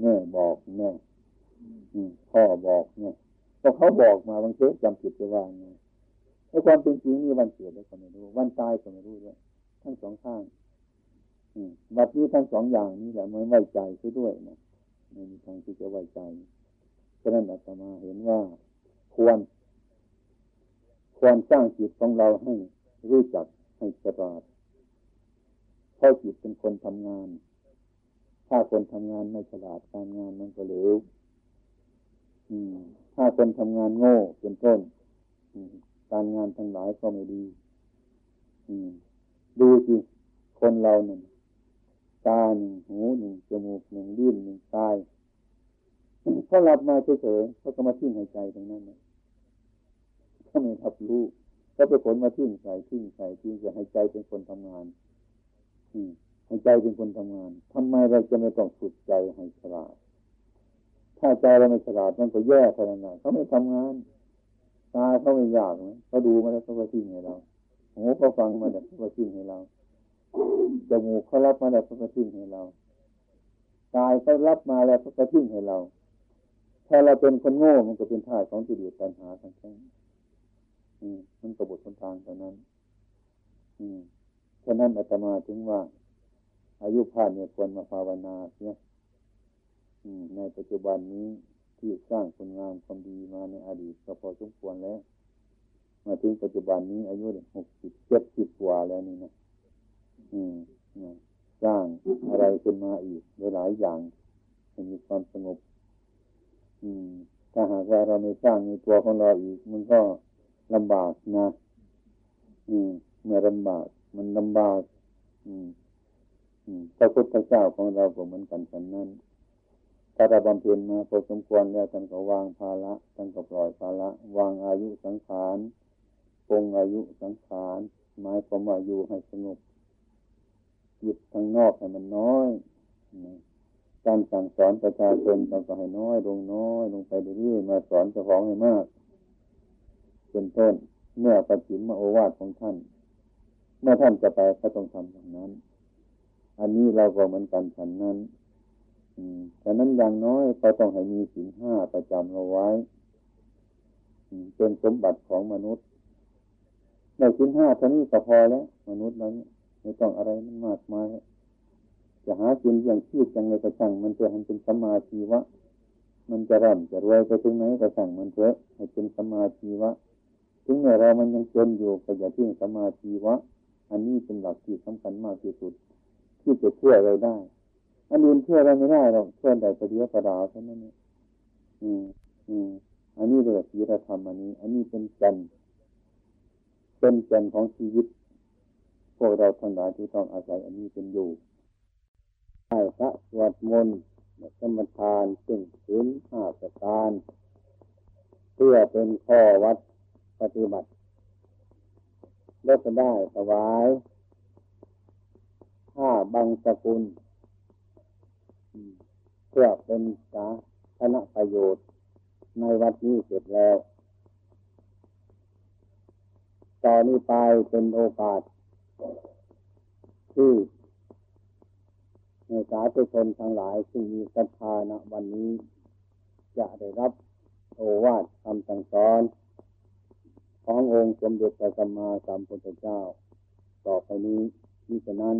แม่บอกแม่ พ่อบอกเนี่ยพอเขาบอกมาบางทีจำผิดไปว่าไงในความเป็นจริงมีวันเกิดแล้วก็ไม่รู้ วันตายก็ไม่รู้ด้วยทั้งสองข้างบัดนี้ทั้งสองอย่างนี้แหละไม่ไว้ใจซะด้วยนะไม่มีทางที่จะไว้ใจฉะนั้นอาตมาเห็นว่า ควร ควรสร้างจิตของเราให้รู้จักให้ฉลาดเพราะจิตเป็นคนทำงาน ถ้าคนทำงานไม่ฉลาดการงานมันก็เหลว ถ้าคนทำงานโง่เป็นต้นการงานทั้งหลายก็ไม่ดีดูสิคนเราหนึ่งตาหนึ่งหูหนึ่งจมูกหนึ่งลิ้นหนึ่งกายเขาหลับมาเฉยๆเขาก็มาทิ้งหายใจตรงนั้นนะเขาไม่ทับรู้เขาไปผลมาทิ้งใส่ทิ้งใส่ทิ้งจะให้ใจเป็นคนทำงาน อืมให้ใจเป็นคนทำงานทำไมเราจะไม่ต้องฝึกใจให้ฉลาด ถ้าใจเราไม่ฉลาดมันก็แย่ขนาดนั้นเขาไม่ทำงานตาเขาไม่อยากนะเขาดูมาแล้วเขาก็ทิ้งให้เราหูเขาฟังมาแล้วเขาก็ทิ้งให้เราจมูกเขารับมาแล้วเขาก็ทิ้งให้เรากายเขารับมาแล้วเขาก็ทิ้งให้เรา ถ้าเราเป็นคนโง่มันก็เป็นท่าของจิตเดือดปัญหาทั้งนั้นมันกบฏทนทางเท่านั้น อืมฉะนั้นอาตมาถึงว่า อายุผ่านเนี่ยควรมาภาวนาเนี่ย ในปัจจุบันนี้ที่สร้างคนงานความดีมาในอดีตก็พอสมควรแล้ว มาถึงปัจจุบันนี้อายุหกสิบเจ็ดสิบกว่าแล้วนี่นะอืมสร้างอะไรขึ้นมาอีกหลายอย่างให้มีความสงบ อืม ถ้าหากว่าเราไม่สร้างในตัวของเราอีก มันก็ลำบากนะ อืม เมื่อลำบาก มันลำบากพระพุทธเจ้าของเราก็เหมือนกันฉันนั้น ถ้าเราบำเพ็ญมาพอสมควรแล้วท่านก็วางภาระท่านก็ปล่อยภาระวางอายุสังขารปงอายุสังขารหมายความว่าอยู่ให้สงบจิตทางนอกให้มันน้อยการสั่งสอนประชาชนเราก็ให้น้อย ลงน้อย ลงไปเรื่อยๆมาสอนเจ้าของให้มากเป็นต้น เมื่อปฏิมาโอวาทของท่าน เมื่อท่านจะไปก็ต้องทำอย่างนั้น อันนี้เราก็เหมือนกันฉันนั้น แต่นั้นอย่างน้อยก็ต้องให้มีสินห้าประจำเราไว้เป็นสมบัติของมนุษย์ในสินห้าเท่านี้ก็พอแล้ว มนุษย์นั้นไม่ต้องอะไรมันมากมายจะหากินอย่างชีพจังเลยก็ช่างมันจะให้เป็นสมาชีวะ มันจะร่ำจะรวยไปถึงไหนก็ช่งมันเถอะให้เป็นสมาชีวะ ถึงแม้เรามันยังจนอยู่ก็อย่าทิ้งสมาชีวะ อันนี้เป็นหลักที่สำคัญมากที่สุด ที่จะช่วยเราได้ อันอื่นช่วยเราไม่ได้หรอกช่วยได้ประเดียวประดาวเท่านั้นเองอืมอืมอันนี้เรียกศีลธรรมอันนี้ อันนี้เป็นจันเป็นจันของชีวิต พวกเราทั้งหลายที่ต้องอาศัย อันนี้เป็นอยู่ใช้พระสวดมนต์สมทานซึ่งศีลห้าประการเพื่อเป็นข้อวัดปฏิบัติแล้วก็ได้ถวายห้าบังสกุล เพื่อเป็นสาธารณประโยชน์ ในวัดนี้เสร็จแล้ว ตอนนี้ไปเป็นโอกาส ที่ในสาธุชนทั้งหลายซึ่งมีศรัทธาณวันนี้ จะได้รับโอวาทคำสั่งสอน ขององค์สมเด็จพระสัมมาสัมพุทธเจ้า ต่อไปนี้มิฉะนั้น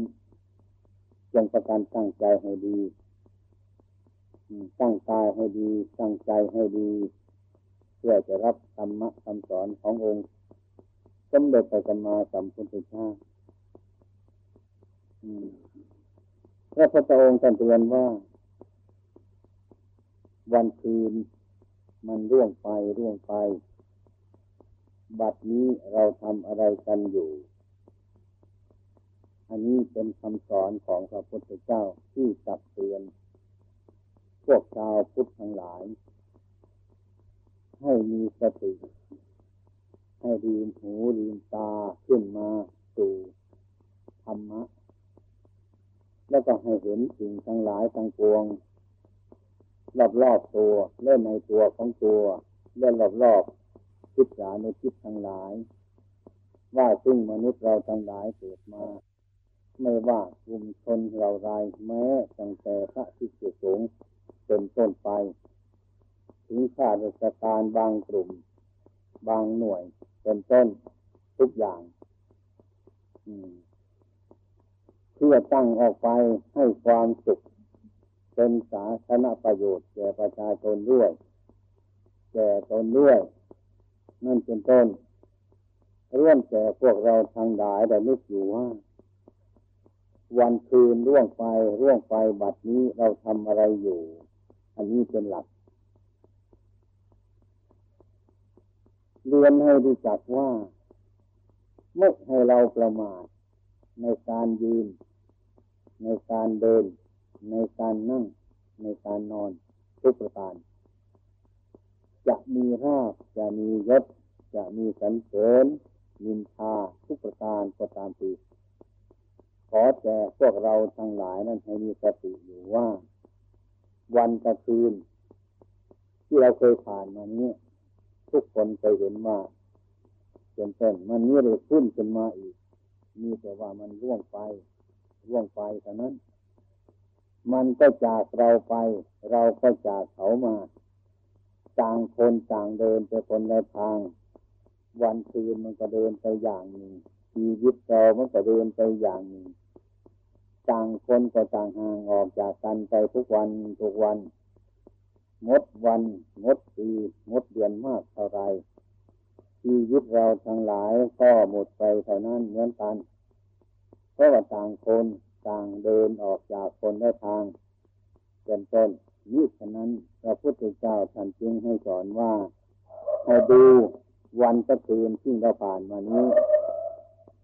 จงประการตั้งใจให้ดี ตั้งกายให้ดี ตั้งใจให้ดี เพื่อจะรับธรรมะคำสอนขององค์สมเด็จพระสัมมาสัมพุทธเจ้าพระพุทธองค์ท่านเตือนว่า วันคืนมันร่วงไปร่วงไป บัดนี้เราทำอะไรกันอยู่ อันนี้เป็นคำสอนของพระพุทธเจ้าที่ตักเตือน วกชาวพุทธทั้งหลาย ให้มีสติ ให้ลืมหูลืมตาขึ้นมาสู่ธรรมะ แล้วก็ให้เห็นสิ่งทั้งหลายทั้งปวง รอบรอบตัวเล่นในตัวของตัวเล่นรอบรอบคิดสาในคิดทั้งหลาย ว่าซึ่งมนุษย์เราทั้งหลายเกิดมาไม่ว่ากลุ่มชนเราไรแม้ตั้งแต่พระที่สุสูง เป็นต้นไปถึงข้าราชการบางกลุ่ม บางหน่วย เป็นต้นทุกอย่างเพื่อตั้งออกไปให้ความสุข เป็นสาธารณประโยชน์แก่ประชาชนด้วย แก่ตนด้วย นั่นเป็นต้นร่วมแก่พวกเราทางหลายแต่นึกอยู่ว่า วันคืนร่วงไปร่วงไปบัดนี้เราทำอะไรอยู่ อันนี้เป็นหลัก เรียนให้รู้จักว่าไม่ให้เราประมาทในการยืน ในการเดิน ในการนั่ง ในการนอนทุกประการจะมีราบจะมียศ จะมีสันเสริญมินทาทุกประการก็ตามทีขอแต่พวกเราทั้งหลายนั้นให้มีสติอยู่ว่า วันกับคืน ที่เราเคยผ่านมานี้ทุกคนเคยเห็นว่าเป็นต้นมันมีเลยขึ้นขึ้นมาอีก มีแต่ว่ามันร่วงไปร่วงไปเท่านั้น มันก็จากเราไป เราก็จากเขามาต่างคนต่างเดินไปคนละทาง วันคืนมันก็เดินไปอย่างหนึ่งชีวิตเรามันก็เดินไปอย่างหนึ่ง ต่างคนก็ต่างห่างออกจากกันไปทุกวันทุกวันงดวันงดปีงดเดือนมากเท่าไรชีวิตเราทั้งหลายก็หมดไปเท่านั้นเหมือนกันเพราะว่าต่างคนต่างเดินออกจากคนได้ทางเป็นต้นยิ่ฉะนั้นพระพุทธเจ้าท่านจึงให้สอนว่าให้ดูวันกระคืนที่เราผ่านมานี้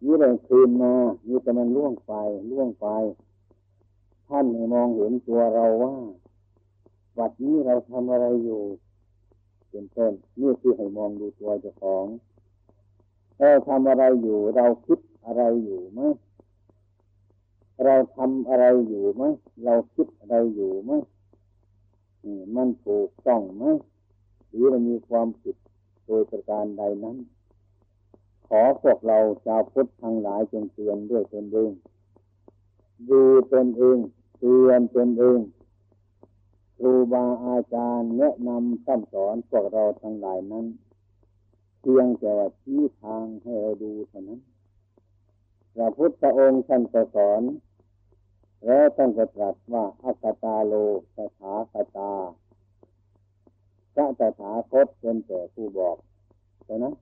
นี่เลยคืนมานี่แต่มันล่วงไปล่วงไป ท่านให้มองเห็นตัวเราว่า วัดนี้เราทำอะไรอยู่ เป็นต้นนี่คือให้มองดูตัวเจ้าของเราทำอะไรอยู่ เราคิดอะไรอยู่ไหมเราทำอะไรอยู่ไหมเราคิดอะไรอยู่ไหมมันถูกต้องไหมหรือมันมีความผิดโดยประการใดนั้น ขอพวกเราชาวพุทธทั้งหลายจงเตือนด้วยตนเองดูตนเองเตือนตนเองครูบาอาจารย์แนะนำสั่นสอนพวกเราทั้งหลายนั้น เพียงแต่ว่าชี้ทางให้เราดูเท่านั้นพระพุทธองค์ท่านก็สอน แล้วท่านก็ตรัสว่าอัตตาโลสถาคตาพระตถาคตเป็นแต่ผู้บอกเท่านั้น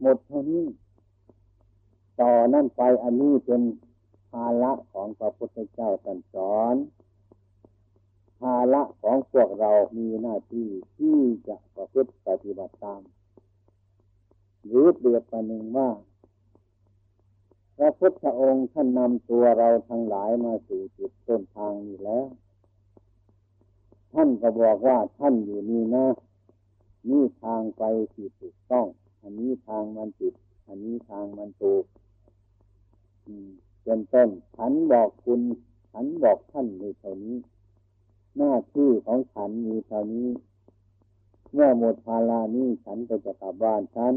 หมดเท่านี้ ต่อนั่นไปอันนี้เป็นภาระของพระพุทธเจ้าท่านสอนภาระของพวกเรามีหน้าที่ที่จะประพฤติปฏิบัติตาม หรือเปรียบประหนึ่งว่า พระพุทธองค์ท่านนำตัวเราทั้งหลายมาสู่จุดต้นทางนี้แล้ว ท่านก็บอกว่าท่านอยู่นี่นะนี่ทางไปที่ถูกต้อง อันนี้ทางมันผิด อันนี้ทางมันถูกเป็นต้นฉันบอกคุณฉันบอกท่านในเท่านี้ หน้าที่ของฉันมีเท่านี้ เมื่อหมดภารานี้ฉันก็จะกลับบ้านฉัน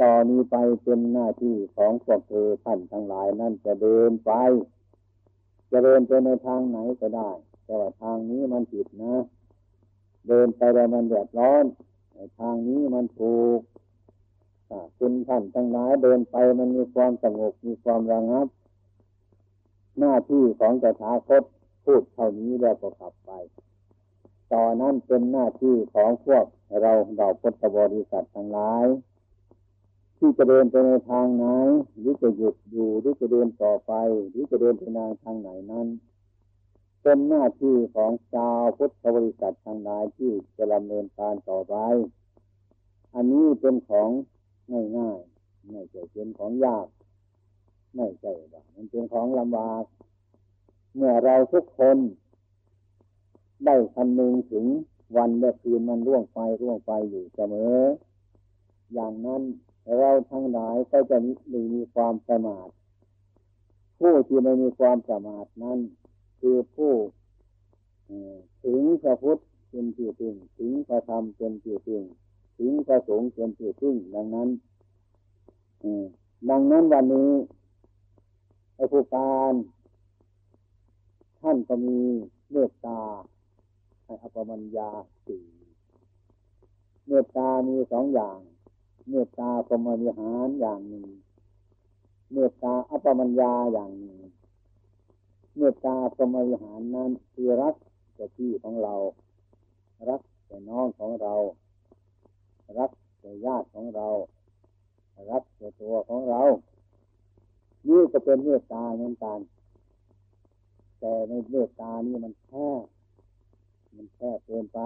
ต่อนนี้ไปเป็นหน้าที่ของพวกเธอท่านทั้งหลายนั่นจะเดินไป จะเดินไปในทางไหนก็ได้ แต่ว่าทางนี้มันผิดนะ เดินไปแล้วมันเดือดร้อน ทางนี้มันถูกคุณท่านทั้งหลายเดินไปมันมีความสงบมีความระงับ หน้าที่ของตถาคตพูดเท่านี้แล้วก็ขับไป ต่อนนั้นเป็นหน้าที่ของพวกเราเราพุทธบริษัททั้งหลาย ที่จะเดินไปในทางไหนหรือจะหยุดอยู่หรือจะเดินต่อไป หรือจะเดินไปในทางไหนนั้น เป็นหน้าที่ของชาวพุทธบริษัททางหลายที่จะดำเนินการต่อไป อันนี้เป็นของง่ายๆไม่ใช่เป็นของยาก ไม่ใช่ว่ามันเป็นของลำบาก เมื่อเราทุกคน ได้คำนึงถึงวันและคืนมันร่วงไปร่วงไปอยู่เสมอ อย่างนั้นเราทั้งหลายก็จะมีมีความสมาท ผู้ที่ไม่มีความสมาทนั้น คือผู้ถึงพระพุทธเป็นที่พึ่งถึงพระธรรมเป็นที่พึ่งถึงพระสงฆ์เป็นที่พึ่งดังนั้นดังนั้นวันนี้ไอ้ผู้การท่านก็มีเมตตาให้อภมัญญาสี่เมตตามีสองอย่าง เมตตาสมวิหารอย่างหนึ่ง เมตตาอัปมัญญาอย่างหนึ่ง เมตตาสมวิหารนั้นคือรักแต่ที่ของเรา รักแต่น้องของเรา รักแต่ญาติของเรา รักแต่ตัวของเรา นี่ก็เป็นเมตตาเหมือนกัน แต่ในเมตตานี่มันแค่มันแค่เกินไป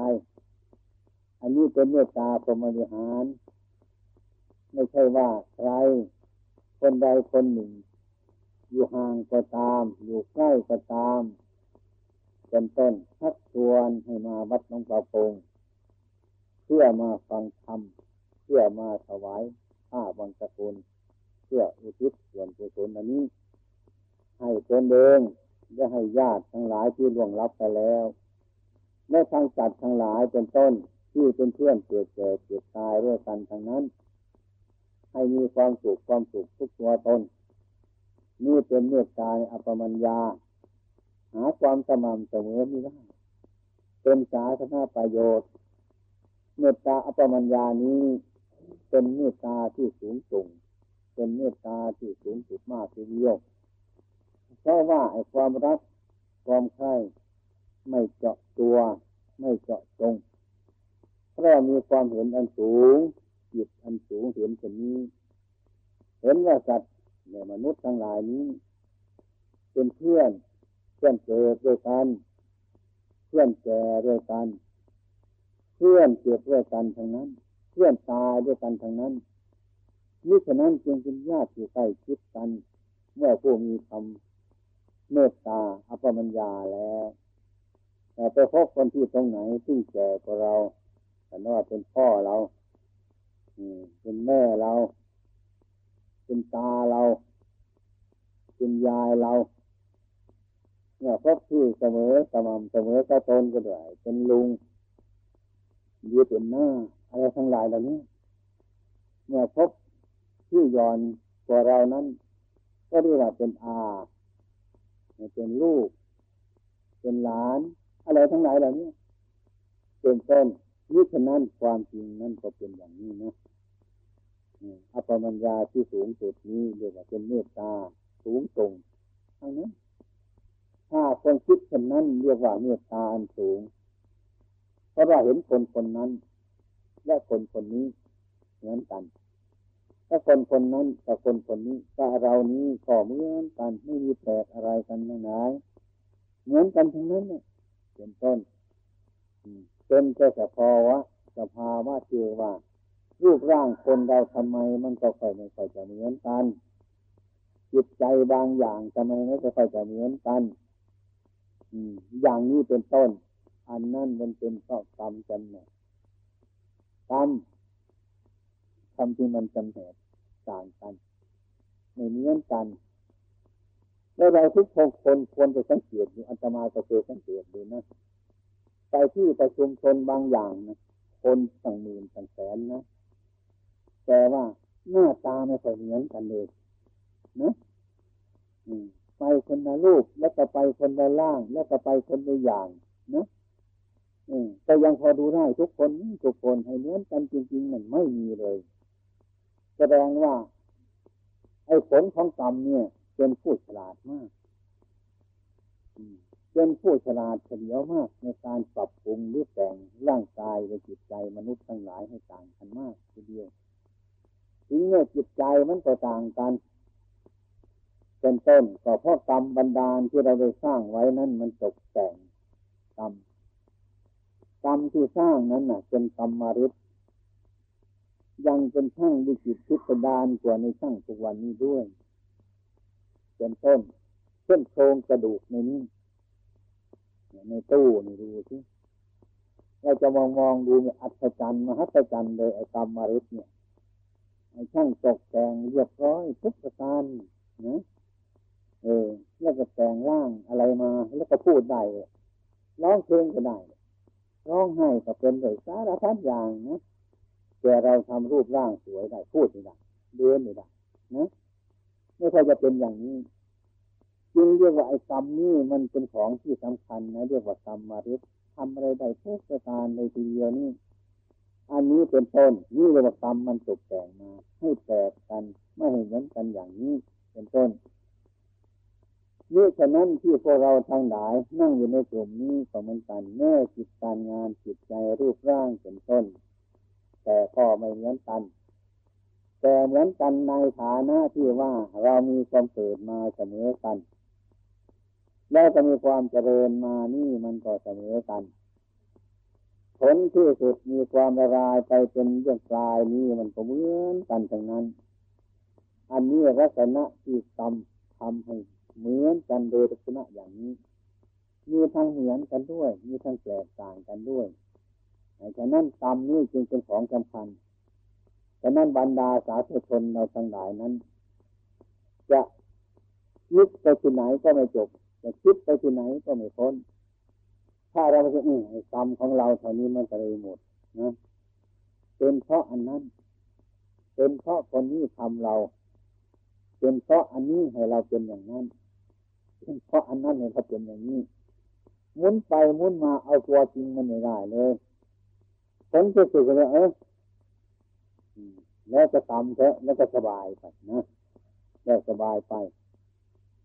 อันนี้เป็นเมตตาสมวิหาร ไม่ใช่ว่าใครคนใดคนหนึ่ง อยู่ห่างก็ตาม อยู่ใกล้ก็ตามเป็นต้นชักชวนให้มาวัดน้องปลาพงเพื่อมาฟังธรรมเพื่อมาถวายผ้าบังสกุลเพื่ออุทิศส่วนกุศลอันนี้ ให้ตนเองและให้ญาติทั้งหลายที่ล่วงลับไปแล้วและทางสัตว์ทั้งหลายเป็นต้นที่เป็นเพื่อนเกิดแก่เกิดตายด้วยกันทั้งนั้น ให้มีความสุขความสุขทุกตัวตน นี่เป็นเมตตาอัปมัญญา หาความสม่ำเสมอไม่ได้เป็นสาธารณประโยชน์ เมตตาอัปมัญญานี้ เป็นเมตตาที่สูงส่งเป็นเมตตาที่สูงสุดมากทีเดียวเพราะว่าไอ้ความรักความใคร่ไม่เจาะตัว ไม่เจาะจงเพราะมีความเห็นอันสูงจิตอันสูงเห็นเช่นนี้ เห็นว่าสัตว์ ในมนุษย์ทั้งหลายนี้ เป็นเพื่อนเพื่อนเกิดด้วยกัน เพื่อนแก่ด้วยกัน เพื่อนเจ็บด้วยกันทั้งนั้น เพื่อนตายด้วยกันทั้งนั้นนี่ฉะนั้นจึงเป็นญาติที่ใกล้ชิดกัน เมื่อผู้มีคำเมตตาอัปมัญญาแล้วแต่ไปพบคนที่ตรงไหนที่แก่กว่าเราแต่ว่าเป็นพ่อเราเป็นแม่เรา เป็นตาเรา เป็นยายเราเนี่ยพบที่เสมอสม่ำเสมอกระตนก็ได้เป็นลุงยืดเป็นหน้าอะไรทั้งหลายเหล่านี้เมื่อพบที่ย่อนกว่าเรานั้น ก็เรียกว่าเป็นอาเป็นลูก เป็นหลาน อะไรทั้งหลายเหล่านี้เป็นต้นนี่ฉะนั้นความจริงนั่นก็เป็นอย่างนี้นะ อัปมัญญาที่สูงสุดนี้เรียกว่าเป็นเมตตาสูงส่งทั้งนั้นถ้าคนคิดเช่นนั้นเรียกว่าเมตตาอันสูง เพราะว่าเห็นคนคนนั้น และคนคนนี้เหมือนกันถ้าคนคนนั้นกับคนคนนี้กับเรานี้ก็เหมือนกันไม่มีแปลกอะไรกันไหนเหมือนกันทั้งนั้นเนี่ยเป็นต้นเป็นแค่สภาวะสภาวะเจว่า รูปร่างคนเราทำไมมันก็ค่อยไม่ค่อยจะเหมือนกัน จิตใจบางอย่างทำไมไม่ค่อยจะเหมือนกันอย่างนี้เป็นต้น อันนั้นมันเป็นเพราะกรรมจำเนกรรมทำที่มันจำเหตุต่างกันไม่เหมือนกันแล้วเราทุกคนควรจะสังเกตอยู่อัตมาก็เคยสังเกตดูนะไปที่ประชุมชนบางอย่างนะคนตั้งหมื่นตั้งแสนนะ แต่ว่าหน้าตาไม่ค่อยเหมือนกันเลยนะไปคนละรูปแล้วก็ไปคนละล่าง แล้วก็ไปคนละอย่างนะแต่ยังพอดูได้ทุกคนทุกคนให้เหมือนกันจริงๆมันไม่มีเลยแสดงว่า ไอ้ผลของกรรมเนี่ยเป็นผู้ฉลาดมากเป็นผู้ฉลาดเฉลียวมาก ในการปรับปรุงหรือแต่งร่างกายและจิตใจมนุษย์ทั้งหลายให้ต่างกันมากทีเดียว ถึงเมื่อจิตใจมันก็ต่างกันเป็นต้นก็เพราะกรรมบันดาลที่เราได้สร้างไว้นั้นมันตกแต่งกรรมกรรมที่สร้างนั้นน่ะ เป็นกรรมมริษยังเป็นช่างวิจิตพิสดารกว่าในช่างทุกวันนี้ด้วยเป็นต้นเช่นโครงกระดูกในนี้ในตู้นี่ดูสิเราจะมองมองดูเนี่ยอัศจรรย์มหัศจรรย์เลยไอ้กรรมมริสเนี่ย ไอ้ช่างตกแต่งเรียบร้อยทุกประการนะเออแล้วก็แต่งร่างอะไรมา แล้วก็พูดได้ร้องเพลงก็ได้ร้องไห้ก็เป็นเลยสารพัดอย่างนะแต่เราทำรูปร่างสวยได้พูดไม่ได้เดินไม่ได้นะไม่ค่อยจะเป็นอย่างนี้จึงเรียกว่าไอ้กรรมนี่มันเป็นของที่สำคัญนะเรียกว่ากรรมมาริษทำอะไรได้ทุกประการในทีเดียวนี่ อันนี้เป็นต้นนี่เรียกว่ากรรมมันตกแต่งมา ให้แตกกันไม่เห็นเหมือนกันอย่างนี้เป็นต้นนี่ฉะนั้นที่พวกเราทางหลายนั่งอยู่ในกลุ่มนี้ก็เหมือนกันแม่จิตการงานจิตใจรูปร่างเป็นต้น แต่ก็ไม่เหมือนกัน แต่เหมือนกันในฐานะที่ว่าเรามีความเกิดมาเสมอกัน แล้วจะมีความเจริญมานี่มันก็เสมอกัน ผลที่สุดมีความละลายไปเป็นเรื่องกลายนี้มันก็เหมือนกันทั้งนั้น อันนี้ลักษณะที่กรรมทำให้เหมือนกันโดยลักษณะอย่างนี้ มีทั้งเหมือนกันด้วย มีทั้งแตกต่างกันด้วยฉะนั้นกรรมนี้จึงเป็นของสำคัญฉะนั้นบรรดาสาธุชนเราทั้งหลายนั้น จะยึดไปที่ไหนก็ไม่จบ จะคิดไปที่ไหนก็ไม่พ้น ถ้าเราไม่อืกรรมของเราเท่านี้มันจะเลยหมดนะเป็นเพราะอันนั้น เป็นเพราะคนนี้ทำเรา เป็นเพราะอันนี้ให้เราเป็นอย่างนั้น เป็นเพราะอันนั้นให้เราเป็นอย่างนี้หมุนไปหมุนมาเอาตัวจริงมันไม่ได้เลยผลที่สุดก็เลยเออแล้วจะทำเถอะแล้วก็สบายไปนะแล้วสบายไป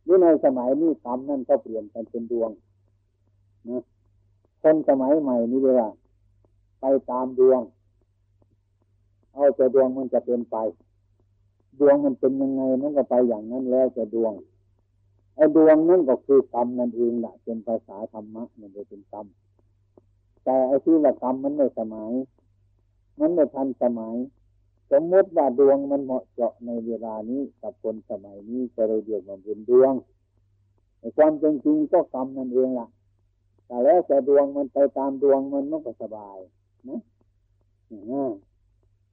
หรือในสมัยนี้กรรมนั่นก็เปลี่ยนกันเป็นดวงนะ คนสมัยใหม่นี่เลยว่าไปตามดวง เอาแต่ดวงมันจะเป็นไป ดวงมันเป็นยังไงมันก็ไปอย่างนั้นแล้วจะดวงไอ้ดวงนั่นก็คือกรรมนั่นเองแหละเป็นภาษาธรรมะมันจะเป็นกรรมแต่ไอ้ที่ว่ากรรมมันไม่สมัย มันไม่ทันสมัย สมมติว่าดวงมันเหมาะเจาะในเวลานี้กับคนสมัยนี้จะเลยเรียกว่าเป็นดวงในความจริงก็กรรมนั่นเองล่ะ แต่แล้วแต่ดวงมันไปตามดวงมันมันก็สบายนะ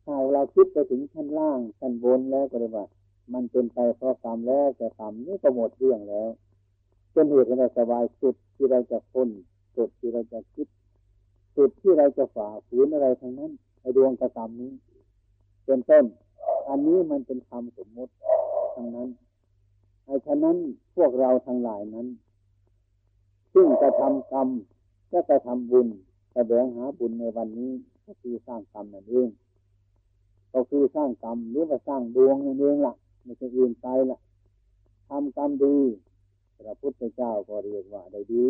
ถ้าเราคิดไปถึงชั้นล่างชั้นบนแล้วก็เลยว่า มันเป็นไปเพราะกรรมแล้วแต่กรรมนี่ก็หมดเรื่องแล้วเป็นเหตุให้เราสบายสุดที่เราจะพ้นสุดที่เราจะคิดสุดที่เราจะฝ่าฝืนอะไรทั้งนั้นไอ้ดวงกระทำนี้ เป็นต้น อันนี้มันเป็นคำสมมติทั้งนั้นไอ้ฉะนั้นพวกเราทั้งหลายนั้น ซึ่งจะทำกรรมก็จะทำบุญแสดงหาบุญในวันนี้ก็คือสร้างกรรมนั่นเองก็คือสร้างกรรมหรือว่าสร้างดวงนั่นเองล่ะไม่ใช่อื่นไปล่ะทำกรรมดีพระพุทธเจ้าก็เรียกว่าได้ดี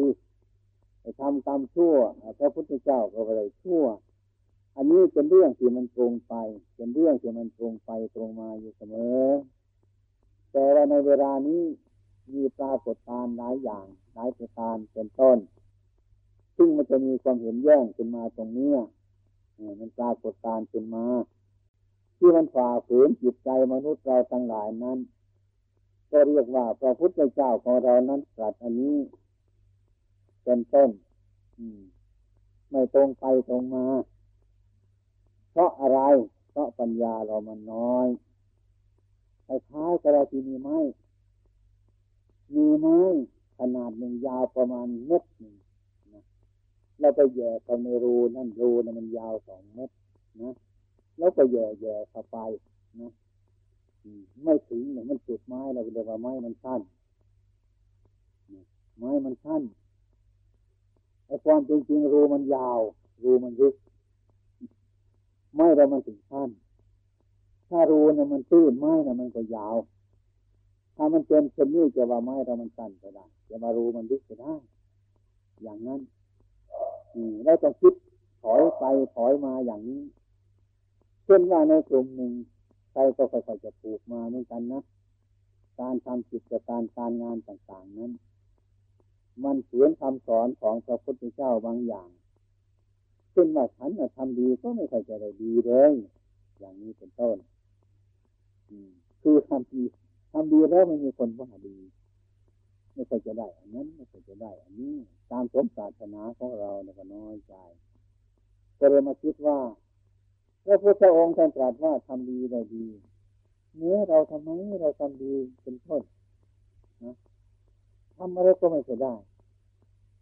ทำกรรมชั่วพระพุทธเจ้าก็อะไรชั่ว อันนี้เป็นเรื่องที่มันตรงไป เป็นเรื่องที่มันตรงไปตรงมาอยู่เสมอ แต่ว่าในเวลานี้มีปรากฏการณ์หลายอย่าง ลายประการเป็นต้น ซึ่งมันจะมีความเห็นแย้งขึ้นมาตรงนี้มันปรากฏการขึ้นมา ที่มันฝ่าฝืนจิตใจมนุษย์เราทั้งหลายนั้น ก็เรียกว่าพระพุทธเจ้าของเรานั้นตรัสอันนี้ เป็นต้นไม่ตรงไปตรงมา เพราะอะไร เพราะปัญญาเรามันน้อยคล้ายๆกระที่มีไม้มีไม้ ขนาดหนึ่งยาวประมาณเมตรหนึ่งนะเราไปแย่เข้าในรูนั่นรูนั่นมันยาวสองเมตรนะแล้วก็แย่แย่เข้าไปนะไม่ถึงเนี่ยมันจุดไม้เราเรียกว่าไม้มันสั้นไม้มันสั้นไอ้ความจริงจริงรูมันยาว รูมันลึกไม้เรามันถึงสั้นถ้ารูเนี่ยมันตื้นไม้เนี่ยมันก็ยาว ถ้ามันเป็นเช่นนี้จะว่าไม้เรามันสั้นก็ได้จะมารูมันลึกก็ได้อย่างนั้นเราต้องคิดถอยไปถอยมาอย่างนี้ เช่นว่าในกลุ่มหนึ่งใครก็ค่อยๆจะปลูกมาเหมือนกันนะการทำกิจการการงานต่างๆนั้น มันเสือนคำสอนของพระพุทธเจ้าบางอย่างขึ้นว่าฉันทำดีก็ไม่ค่อยจะได้ดีเลย อย่างนี้เป็นต้นคือทำดี ทำดีแล้วไม่มีคนว่าดี ไม่ค่อยจะได้อันนั้นไม่ค่อยจะได้ อันนี้ ตามสมศาสนาของเราเนี่ยก็น้อยใจก็เลยมาคิดว่าพระพุทธองค์ท่านตรัสว่าทำดีได้ดีเนื้อเราทำไมเราทำดีเป็นต้นนะทำอะไรก็ไม่จะได้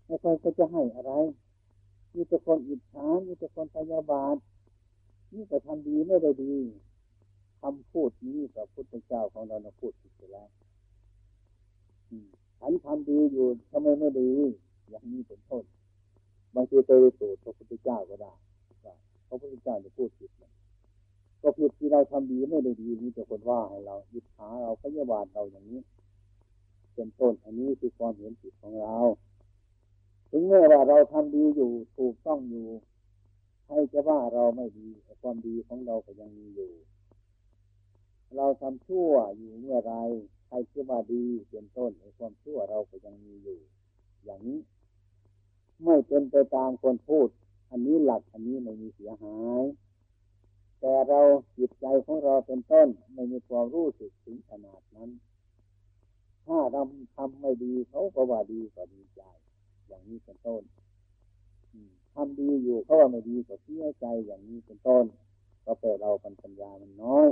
ไม่ค่อยก็จะให้อะไรมีแต่คนอิจฉามีแต่คนพยาบาทนี่ก็ทำดีไม่ได้ดี คำพูดนี้พระพุทธเจ้าของเราเราพูดผิดไปแล้วฉันทำดีอยู่ทำไมไม่ดี อย่างนี้เป็นต้นบางทีไปสูตรพระพุทธเจ้าก็ได้พระพุทธเจ้าจะพูดผิดก็ผิดที่เราทำดีไม่ได้ดีมีแต่คนว่าให้เรายึดหาเราพยาบาทเราอย่างนี้ เป็นต้นอันนี้คือความเห็นผิดของเรา ถึงแม้ว่าเราทำดีอยู่ถูกต้องอยู่ใครจะว่าเราไม่ดีความดีของเราก็ยังมีอยู่ เราทำชั่วอยู่เมื่อไรใครจะว่าดีเป็นต้นความชั่วเราก็ยังมีอยู่ อย่างนี้ไม่เป็นไปตามคนพูด อันนี้หลักอันนี้ไม่มีเสียหาย แต่เราจิตใจของเราเป็นต้นไม่มีความรู้สึกถึงขนาดนั้น ถ้าเราทำไม่ดีเขาก็ว่าดีก็ดีใจ อย่างนี้เป็นต้นทำดีอยู่เขาว่าไม่ดีก็เสียใจอย่างนี้เป็นต้น ก็แปลเราปัญญามันน้อย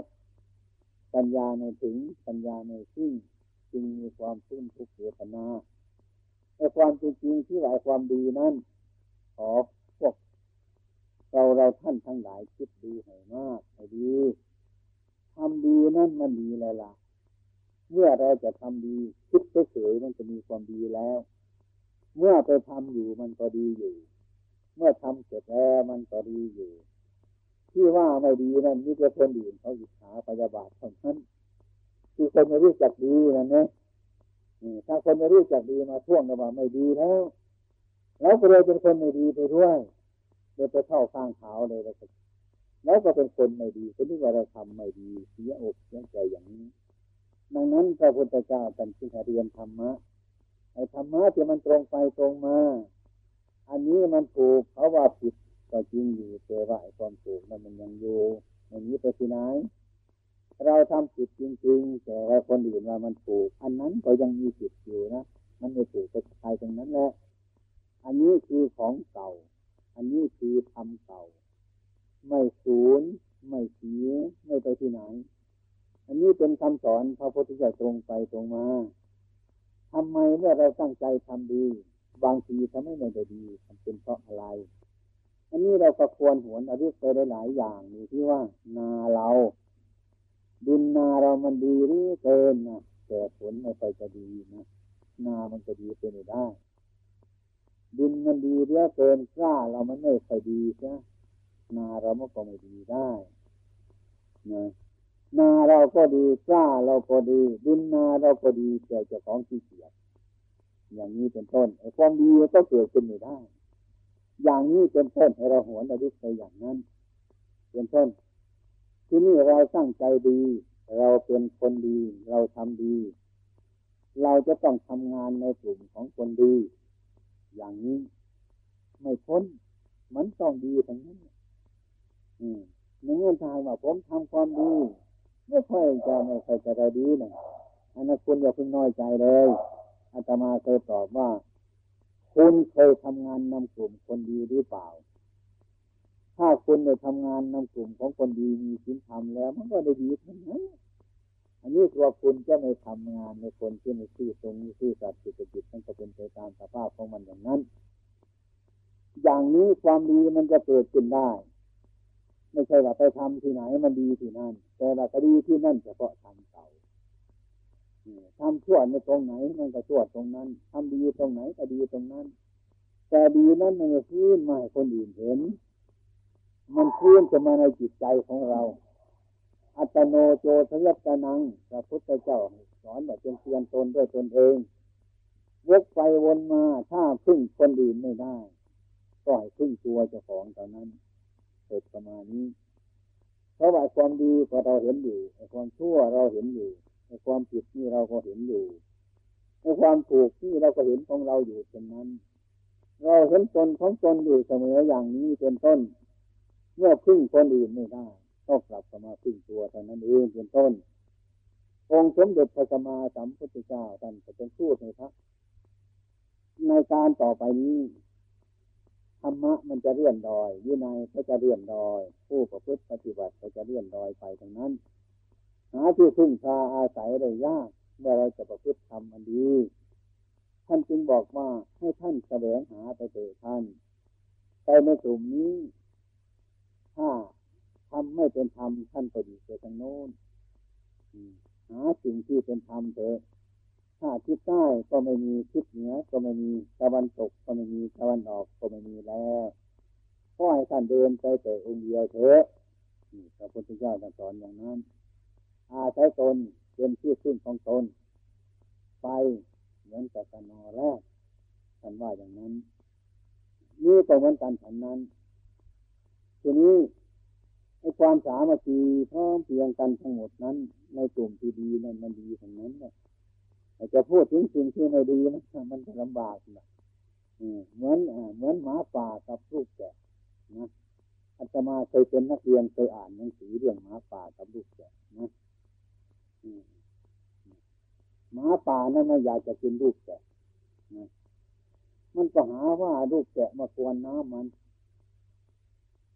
ปัญญาในถึงปัญญาในซึ่งจึงมีความซึ้งทุกข์เวทนาแต่ความจริงที่หลายความดีนั้นขอพวกเราเราท่านทั้งหลายคิดดีให้มากให้ดีทำดีนั่นมันดีแล้วล่ะ เมื่อเราจะทำดีคิดเฉยๆมันจะมีความดีแล้ว เมื่อไปทำอยู่มันก็ดีอยู่ เมื่อทำเสร็จแล้วมันก็ดีอยู่ ที่ว่าไม่ดีนั่นมีแต่คนอื่นเขาอิจฉาพยาบาทเท่านั้นคือคนไม่รู้จักดีนั่นนะถ้าคนไม่รู้จักดีมาท่วงกันว่าไม่ดีแล้วแล้วก็เลยเป็นคนไม่ดีไปด้วยเลยไปเข้าข้างเขาเลยแล้วก็แล้วก็เป็นคนไม่ดีเป็นที่ว่าเราทำไม่ดีเสียอกเสียใจอย่างนี้ ดังนั้นพระพุทธเจ้าท่านจึงเรียนธรรมะไอ้ธรรมะที่มันตรงไปตรงมา อันนี้มันถูกเขาว่าผิด ก็จริงอยู่แต่ว่าความถูกนั้นมันยังอยู่ในอย่างนี้ไปที่ไหนเราทำผิดจริงๆ แต่ว่าคนอื่นว่ามันถูก อันนั้นก็ยังมีผิดอยู่นะ มันไม่ถูกไปใครตรงนั้นแหละ อันนี้คือของเก่า อันนี้คือทำเก่า ไม่สูญไม่เสียไม่ไปที่ไหน อันนี้เป็นคำสอนพระพุทธเจ้าตรงไปตรงมาทำไมเมื่อเราตั้งใจทำดี บางทีทำไม่ได้ดีทำเป็นเพราะอะไร อันนี้เราก็ควรหวนอริไปหลายอย่างนี่ที่ว่า นาเรา ดินนาเรามันดีหรือเกินนะแต่ผลไม่ค่อยจะดีนะนามันจะดีเป็นไม่ได้ ดินมันดีเรื่อเกินกล้าเรามันไม่ค่อยดีใช่นาเรามันก็ไม่ดีได้นะนาเราก็ดีกล้าเราก็ดี ดินนาเราก็ดีแต่เจ้าของที่เกียจอย่างนี้เป็นต้นไอ้ความดีก็เกิดขึ้นไม่ได้ อย่างนี้เป็นต้นให้เราหวนระลึกไปอย่างนั้นเป็นต้นที่นี่เราตั้างใจดี เราเป็นคนดี เราทำดี เราจะต้องทำงานในกลุ่มของคนดี อย่างนี้ ไม่พ้น มันต้องดีทั้งนั้นอืมในเงื่อนทางว่าผมทำความดีไม่ค่อยจะไม่ค่อยจะได้ดีนะอันนั้นคุณอย่าเพิ่งน้อยใจเลยอาตมาเคยตอบว่า คุณเคยทำงานนำกลุ่มคนดีหรือเปล่า ถ้าคุณได้ทำงานนำกลุ่มของคนดีมีศีลธรรมแล้ว มันก็ได้ดีทั้งนั้นอันนี้ตัวคุณจะไม่ทำงานในคนที่ไม่ซื่อตรงนี้ซื่อสัตย์สุจริตมันก็เป็นไปตามสภาพของมันอย่างนั้น อย่างนี้ความดีมันจะเกิดขึ้นได้ ไม่ใช่ว่าไปทำที่ไหนมันดีที่นั่น แต่ว่าก็ดีที่นั่นเฉพาะทำเก่า ทำชั่วในตรงไหนมันก็ชั่วตรงนั้นทำดีตรงไหนก็ดีตรงนั้น แต่ดีนั้นมันจะพื้นมาให้คนอื่นเห็น มันพื้นจะมาในจิตใจของเรา อัตโนโจทยัตนังพระพุทธเจ้าสอนแบบเป็นเตือนตนด้วยตนเองวกไปวนมาถ้าพึ่งคนอื่นไม่ได้ก็ให้พึ่งตัวเจ้าของตอนนั้นเกิดประมาณนี้เพราะว่าความดีก็เราเห็นอยู่ความชั่วเราเห็นอยู่ ความผิดนี่เราก็เห็นอยู่ไอ้ความถูกนี่เราก็เห็นของเราอยู่เช่นนั้น เราเห็นตนของตนอยู่เสมออย่างนี้เป็นต้น เมื่อพึ่งคนอื่นไม่ได้ก็กลับมาพึ่งตัวเท่านั้นเองเป็นต้น องค์สมเด็จพระสัมมาสัมพุทธเจ้าท่านจะเป็นพูดในพระในการต่อไปนี้ธรรมะมันจะเลื่อนดอยวินัยก็จะเลื่อนดอย ผู้ประพฤติปฏิบัติก็จะเลื่อนดอยไปทั้งนั้น หาที่พึ่งพาอาศัยได้ยากเมื่อเราจะประพฤติทำอันดี ท่านจึงบอกว่าให้ท่านแสวงหาไปเถิดท่านไปในกลุ่มนี้ ถ้าทำไม่เป็นธรรมท่านก็ดีไปทางโน้นหาสิ่งที่เป็นธรรมเถอะถ้าทิศใต้ก็ไม่มีทิศเหนือก็ไม่มีตะวันตกก็ไม่มีตะวันออกก็ไม่มีแล้วก็ให้ท่านเดินไปแต่องค์เดียวเถอะพระพุทธเจ้าสอนอย่างนั้น อาศัยตนเป็นที่ขึ้นของตน ไปเหมือนกับกนอแรกท่านว่าอย่างนั้นนี่ก็เหมือนกันฉันนั้นทีนี้ไอ้ความสามัคคีพร้อมเพียงกันทั้งหมดนั้น ในกลุ่มที่ดีนั้นมันดีทั้งนั้นเนี่ยจะพูดถึงสิ่งที่ไม่ดีนะมันจะลำบากนะเหมือนเหมือนหมาป่ากับลูกแกะนะอาตมาเคยเป็นนักเรียนเคยอ่านหนังสือเรื่องหมาป่ากับลูกแกะนะ หมาป่านั้นไม่อยากจะกินลูกแกะมันก็หาว่าลูกแกะมากวนน้ำมัน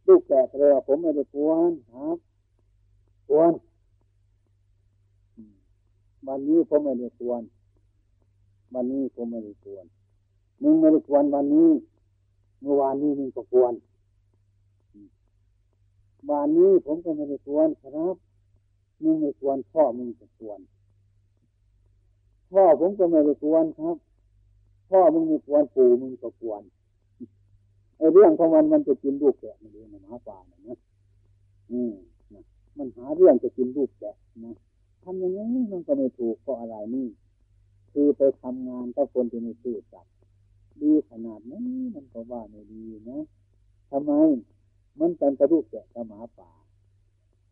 ลูกแกะเลยผมไม่ได้กวนครับกวนวันนี้ผมไม่ได้ควรวันนี้ผมไม่ได้ควรมึงไม่ได้ควรวันนี้ เมื่อวานนี้มึงก็ควรวันนี้ผมก็ไม่ได้ควรครับ มึงไม่ควรพ่อมึงก็ควรพ่อผมก็ไม่ได้ควรครับ พ่อมึงไม่ควรปู่มึงก็ควรไอ้เรื่องของมันมันจะกินลูกแกะมันเองนะหมาป่านะนะอืมมันหาเรื่องจะกินลูกแกะนะทำอย่างนี้มันก็ไม่ถูกเพราะอะไรนี่ คือไปทำงานกับคนที่ไม่ซื่อสัตย์ดีขนาดนี้มันก็ว่าไม่ดีนะทำไมมันเป็นกระดูกแกะกับหมาป่า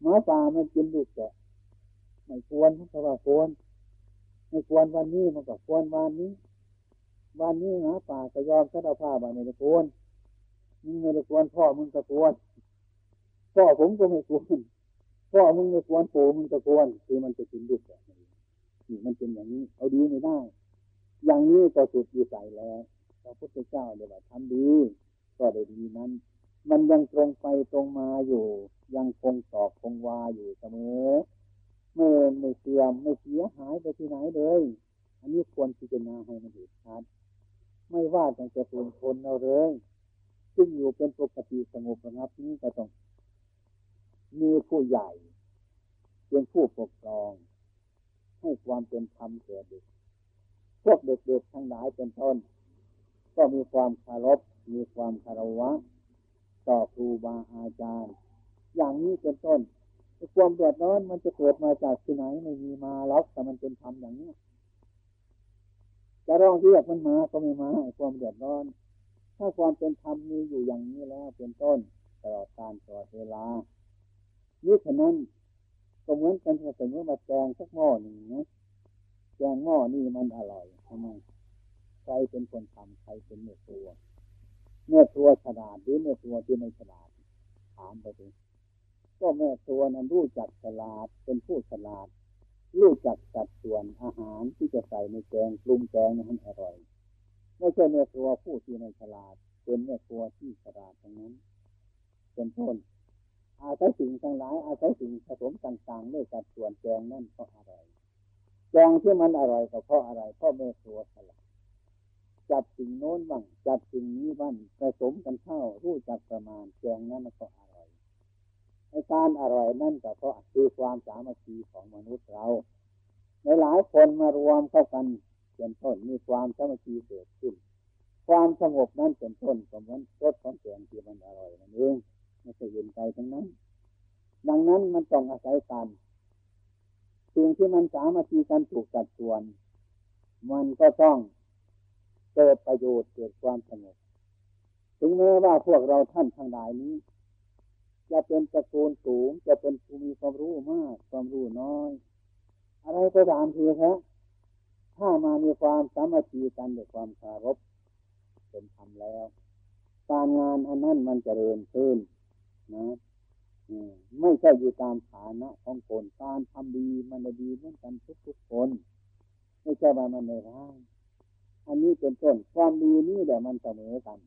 หมาป่ามันกินลูกแกะไม่ควรมันก็ว่าควรไม่ควรวันนี้มันก็ควรวันนี้ วันนี้หมาป่าก็ยอมสารภาพว่าไม่ควรมึงไม่ควรพ่อมึงก็ควรพ่อผมก็ไม่ควรพ่อมึงไม่ควรปู่มึงจะควรคือมันจะกินลูกแบบนี้นี่มันเป็นอย่างนี้ เอาดีไม่ได้ อย่างนี้ก็สุดวิสัยแล้วพระพุทธเจ้าเดี๋ยวว่าทำดี ก็ได้ดีนั้น มันยังตรงไปตรงมาอยู่ ยังคงตอบคงวาอยู่เสมอ ไม่ไม่เสื่อมไม่เสียหายไปที่ไหนเลย อันนี้ควรพิจารณาให้มันเห็นชัดไม่ว่าจะเป็นคนเราเลยซึ่งอยู่เป็นปกติสงบนะครับนี้ก็ต้องมีผู้ใหญ่เป็นผู้ปกครอง ให้ความเป็นธรรมแก่เด็ก พวกเด็กๆทั้งหลายเป็นต้น ก็มีความคารพมีความคารวะ ต่อครูบาอาจารย์ อย่างนี้เป็นต้นความเดือดร้อนมันจะเกิดมาจากที่ไหนไม่มีมาล็อกแต่มันเป็นธรรมอย่างนี้จะร้องเรียกมันมาก็ไม่มาความเดือดร้อน ถ้าความเป็นธรรมมีอยู่อย่างนี้แล้วเป็นต้นตลอดการตลอดเวลานี่ฉะนั้นก็เหมือนกันถ้าสมมติมาแกงสักหม้อหนึ่งนะแกงหม้อนี่มันอร่อยทำไมใครเป็นคนทำใครเป็นเนื้อตัวเนื้อตัวฉลาดหรือเนื้อตัวที่ไม่ฉลาดถามไปดู ก็แม่ตัวนั้นรู้จักฉลาดเป็นผู้ฉลาด รู้จักสัดส่วนอาหารที่จะใส่ในแกงปรุงแกงให้อร่อย ไม่ใช่แม่ตัวผู้ที่ไม่ฉลาด เป็นแม่ตัวที่ฉลาดทั้งนั้น เป็นต้นอาศัยสิ่งทั้งหลายอาศัยสิ่งผสมต่างๆด้วยสัดส่วนแกงนั่นเพราะอะไรแกงที่มันอร่อยก็เพราะอะไรเพราะแม่ตัวฉลาดจับสิ่งโน้นบ้างจับสิ่งนี้บ้างผสมกันเข้ารู้จักประมาณแกงนั้นมันก็อร่อย ในการอร่อยนั่นก็เพราะคือความสามัคคีของมนุษย์เราในหลายคนมารวมเข้ากันเป็นต้นมีความสามัคคีเกิดขึ้น ความสงบนั้นเป็นต้นสมมติรสของแกงที่มันอร่อยนั่นเองไม่ใช่เย็นใจทั้งนั้น ดังนั้นมันต้องอาศัยกันสิ่งที่มันสามัคคีกันถูกจัดส่วน มันก็ต้องเกิดประโยชน์เกิดความสงบถึงแม้ว่าพวกเราท่านทั้งหลายนี้ จะเป็นตระกูลสูง จะเป็นผู้มีความรู้มาก ความรู้น้อย อะไรก็ตามทีครับถ้ามามีความสามัคคีกันด้วยความคารพเป็นธรรมแล้ว การงานอันนั้นมันจเจริญขึ้นนะไม่ใช่อยู่ตามฐานะของคนการทำดีมันดีเหมือนกันทุกๆคน ไม่ใช่ว่ามันไม่ร้ายอันนี้เป็นต้นความดีนี่แหละมันเสมอกัน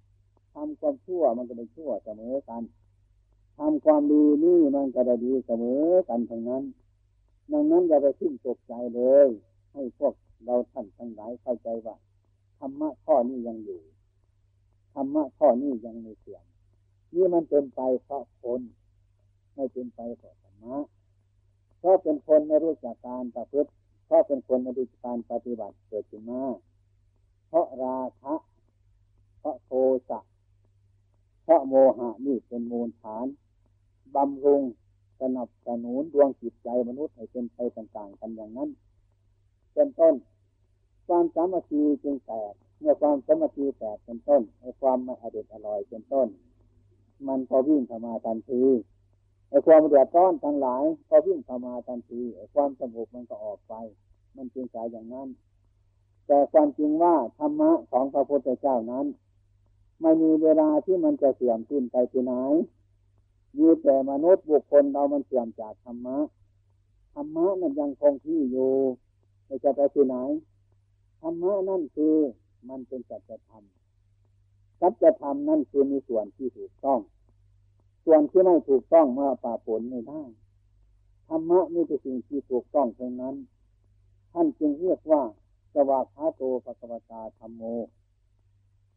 ทำความชั่วมันก็ได้ชั่วเสมอกัน ทำความดีนี่มันก็ได้ดีเสมอกันทั้งนั้น ดังนั้นอย่าไปขึ้นตกใจเลย ให้พวกเราท่านทั้งหลายเข้าใจว่าธรรมะข้อนี้ยังอยู่ธรรมะข้อนี้ยังไม่เสื่อมนี่มันเป็นไปเพราะคนไม่เป็นไปเพราะธรรมะเพราะเป็นคนไม่รู้จักการประพฤติเพราะเป็นคนไม่รู้จักการปฏิบัติเกิดขึ้นมาเพราะราคะเพราะโทสะเพราะโมหะนี่เป็นมูลฐาน บำรุงสนับสนุนดวงจิตใจมนุษย์ให้เป็นไปต่างๆกันอย่างนั้นเป็นต้น ความสามัคคีจึงแตกเมื่อความสามัคคีแตกเป็นต้นไอ้ความไม่อเด็ดอร่อยเป็นต้น มันพอวิ่งเข้ามาทันทีไอ้ความเดือดร้อนทั้งหลายก็วิ่งเข้ามาทันทีไอ้ความสงบมันก็ออกไป มันจึงกลายอย่างนั้น แต่ความจริงว่าธรรมะของพระพุทธเจ้านั้น ไม่มีเวลาที่มันจะเสื่อมสิ้นไปที่ไหน มีแต่มนุษย์บุคคลเรามันเสื่อมจากธรรมะธรรมะนั้นยังคงที่อยู่ไม่จะไปที่ไหนธรรมะนั่นคือมันเป็นสัจธรรมสัจธรรมนั่นคือมีส่วนที่ถูกต้อง ส่วนที่ไม่ถูกต้องมาป่าผลไม่ได้ธรรมะนี่เป็นสิ่งที่ถูกต้องเท่านั้น ท่านจึงเรียกว่าสวากขาโตภควตาธรรมโม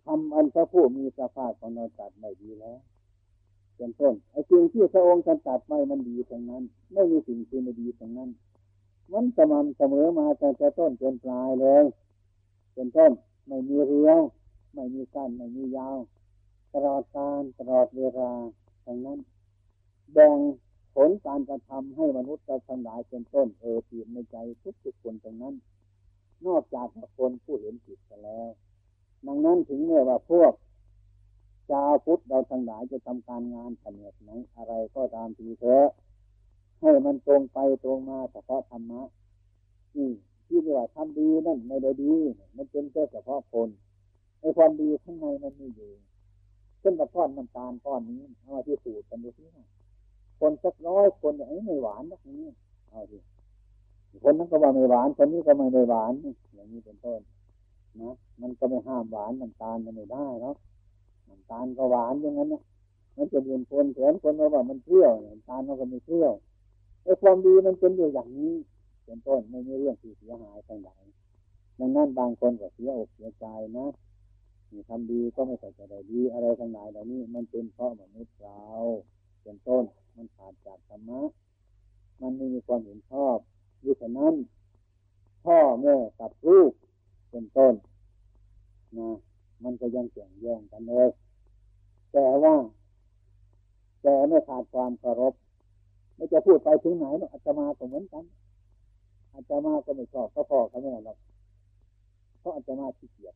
ทำอันพระผู้มีพระภาคของเราตัดไม่ดีแล้ว เป็นต้นไอ้สิ่งที่พระองค์ท่านตัดไม่มันดีตรงนั้น ไม่มีสิ่งที่ไม่ดีตรงนั้น มันสม่ำเสมอมาแต่แต่ต้นจนปลายเลยเป็นต้นไม่มีเรียวไม่มีสั้นไม่มียาว ตลอดการตลอดเวลาทั้งนั้นแบ่งผลการกระทำให้มนุษย์ทั้งหลายเป็นต้นเออปีนในใจทุกๆคนตรงนั้น นอกจากคนผู้เห็นผิดกันแล้ว ดังนั้นถึงเมื่อว่าพวก ชาวพุทธเราทั้งหลายจะทำการงานขนาดไหนอะไรก็ตามทีเถอะให้มันตรงไปตรงมาเฉพาะธรรมะนี่ที่เรียกว่าทำดีนั่นไม่ได้ดี มันเป็นแค่เฉพาะคนไอ้ความดีข้างในมันไม่อยู่เช่นกับก้อนน้ำตาลก้อนนี้เอามาที่สูตรกันดูที่คนสักร้อยคนไอ้ไม่หวานนะอย่างนี้เอาสิคนนั้นก็ว่าไม่หวานคนนี้ก็ไม่ได้หวานอย่างนี้เป็นต้นนะมันก็ไม่ห้ามหวานน้ำตาลมันไม่ได้เนาะ ตาลก็หวานอย่างนั้นนะมันจะเป็นคนแขนคนเราว่ามันเปรี้ยวตาลมันก็ไม่เปรี้ยวไอ้ความดีมันเป็นอยู่อย่างนี้เป็นต้นไม่มีเรื่องที่เสียหายทั้งหลายดังนั้นบางคนก็เสียอกเสียใจนะมีทำดีก็ไม่ใส่ใจได้ดีอะไรทั้งหลายเหล่านี้ มันเป็นเพราะมนุษย์เราเป็นต้น มันขาดจากธรรมะ มันไม่มีความเห็นชอบดังฉะนั้นพ่อแม่กับลูกเป็นต้นนะ มันก็ยังแข่งแย่งกันเลย แต่ว่า แต่ไม่ขาดความเคารพไม่จะพูดไปถึงไหนหรอกอาตมาก็เหมือนกันอาตมาก็ไม่ชอบเขาพ่อเขาแม่หรอกเพราะอาตมาขี้เกียจ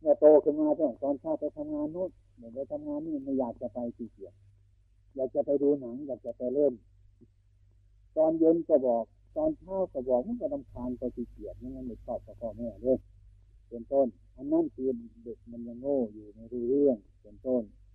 เมื่อโตขึ้นมาตอนเช้าไปทำงานนู้นเมื่อไปทำงานนี่ไม่อยากจะไปขี้เกียจอยากจะไปดูหนัง อยากจะไปเล่นตอนเย็นก็บอก ตอนเช้าก็บอกมันก็ลำคาญก็ขี้เกียจนั่นไม่ชอบกับพ่อแม่เลย เป็นต้น อันนั้นคือเด็กมันยังโง่อยู่ไม่รู้เรื่องเป็นต้น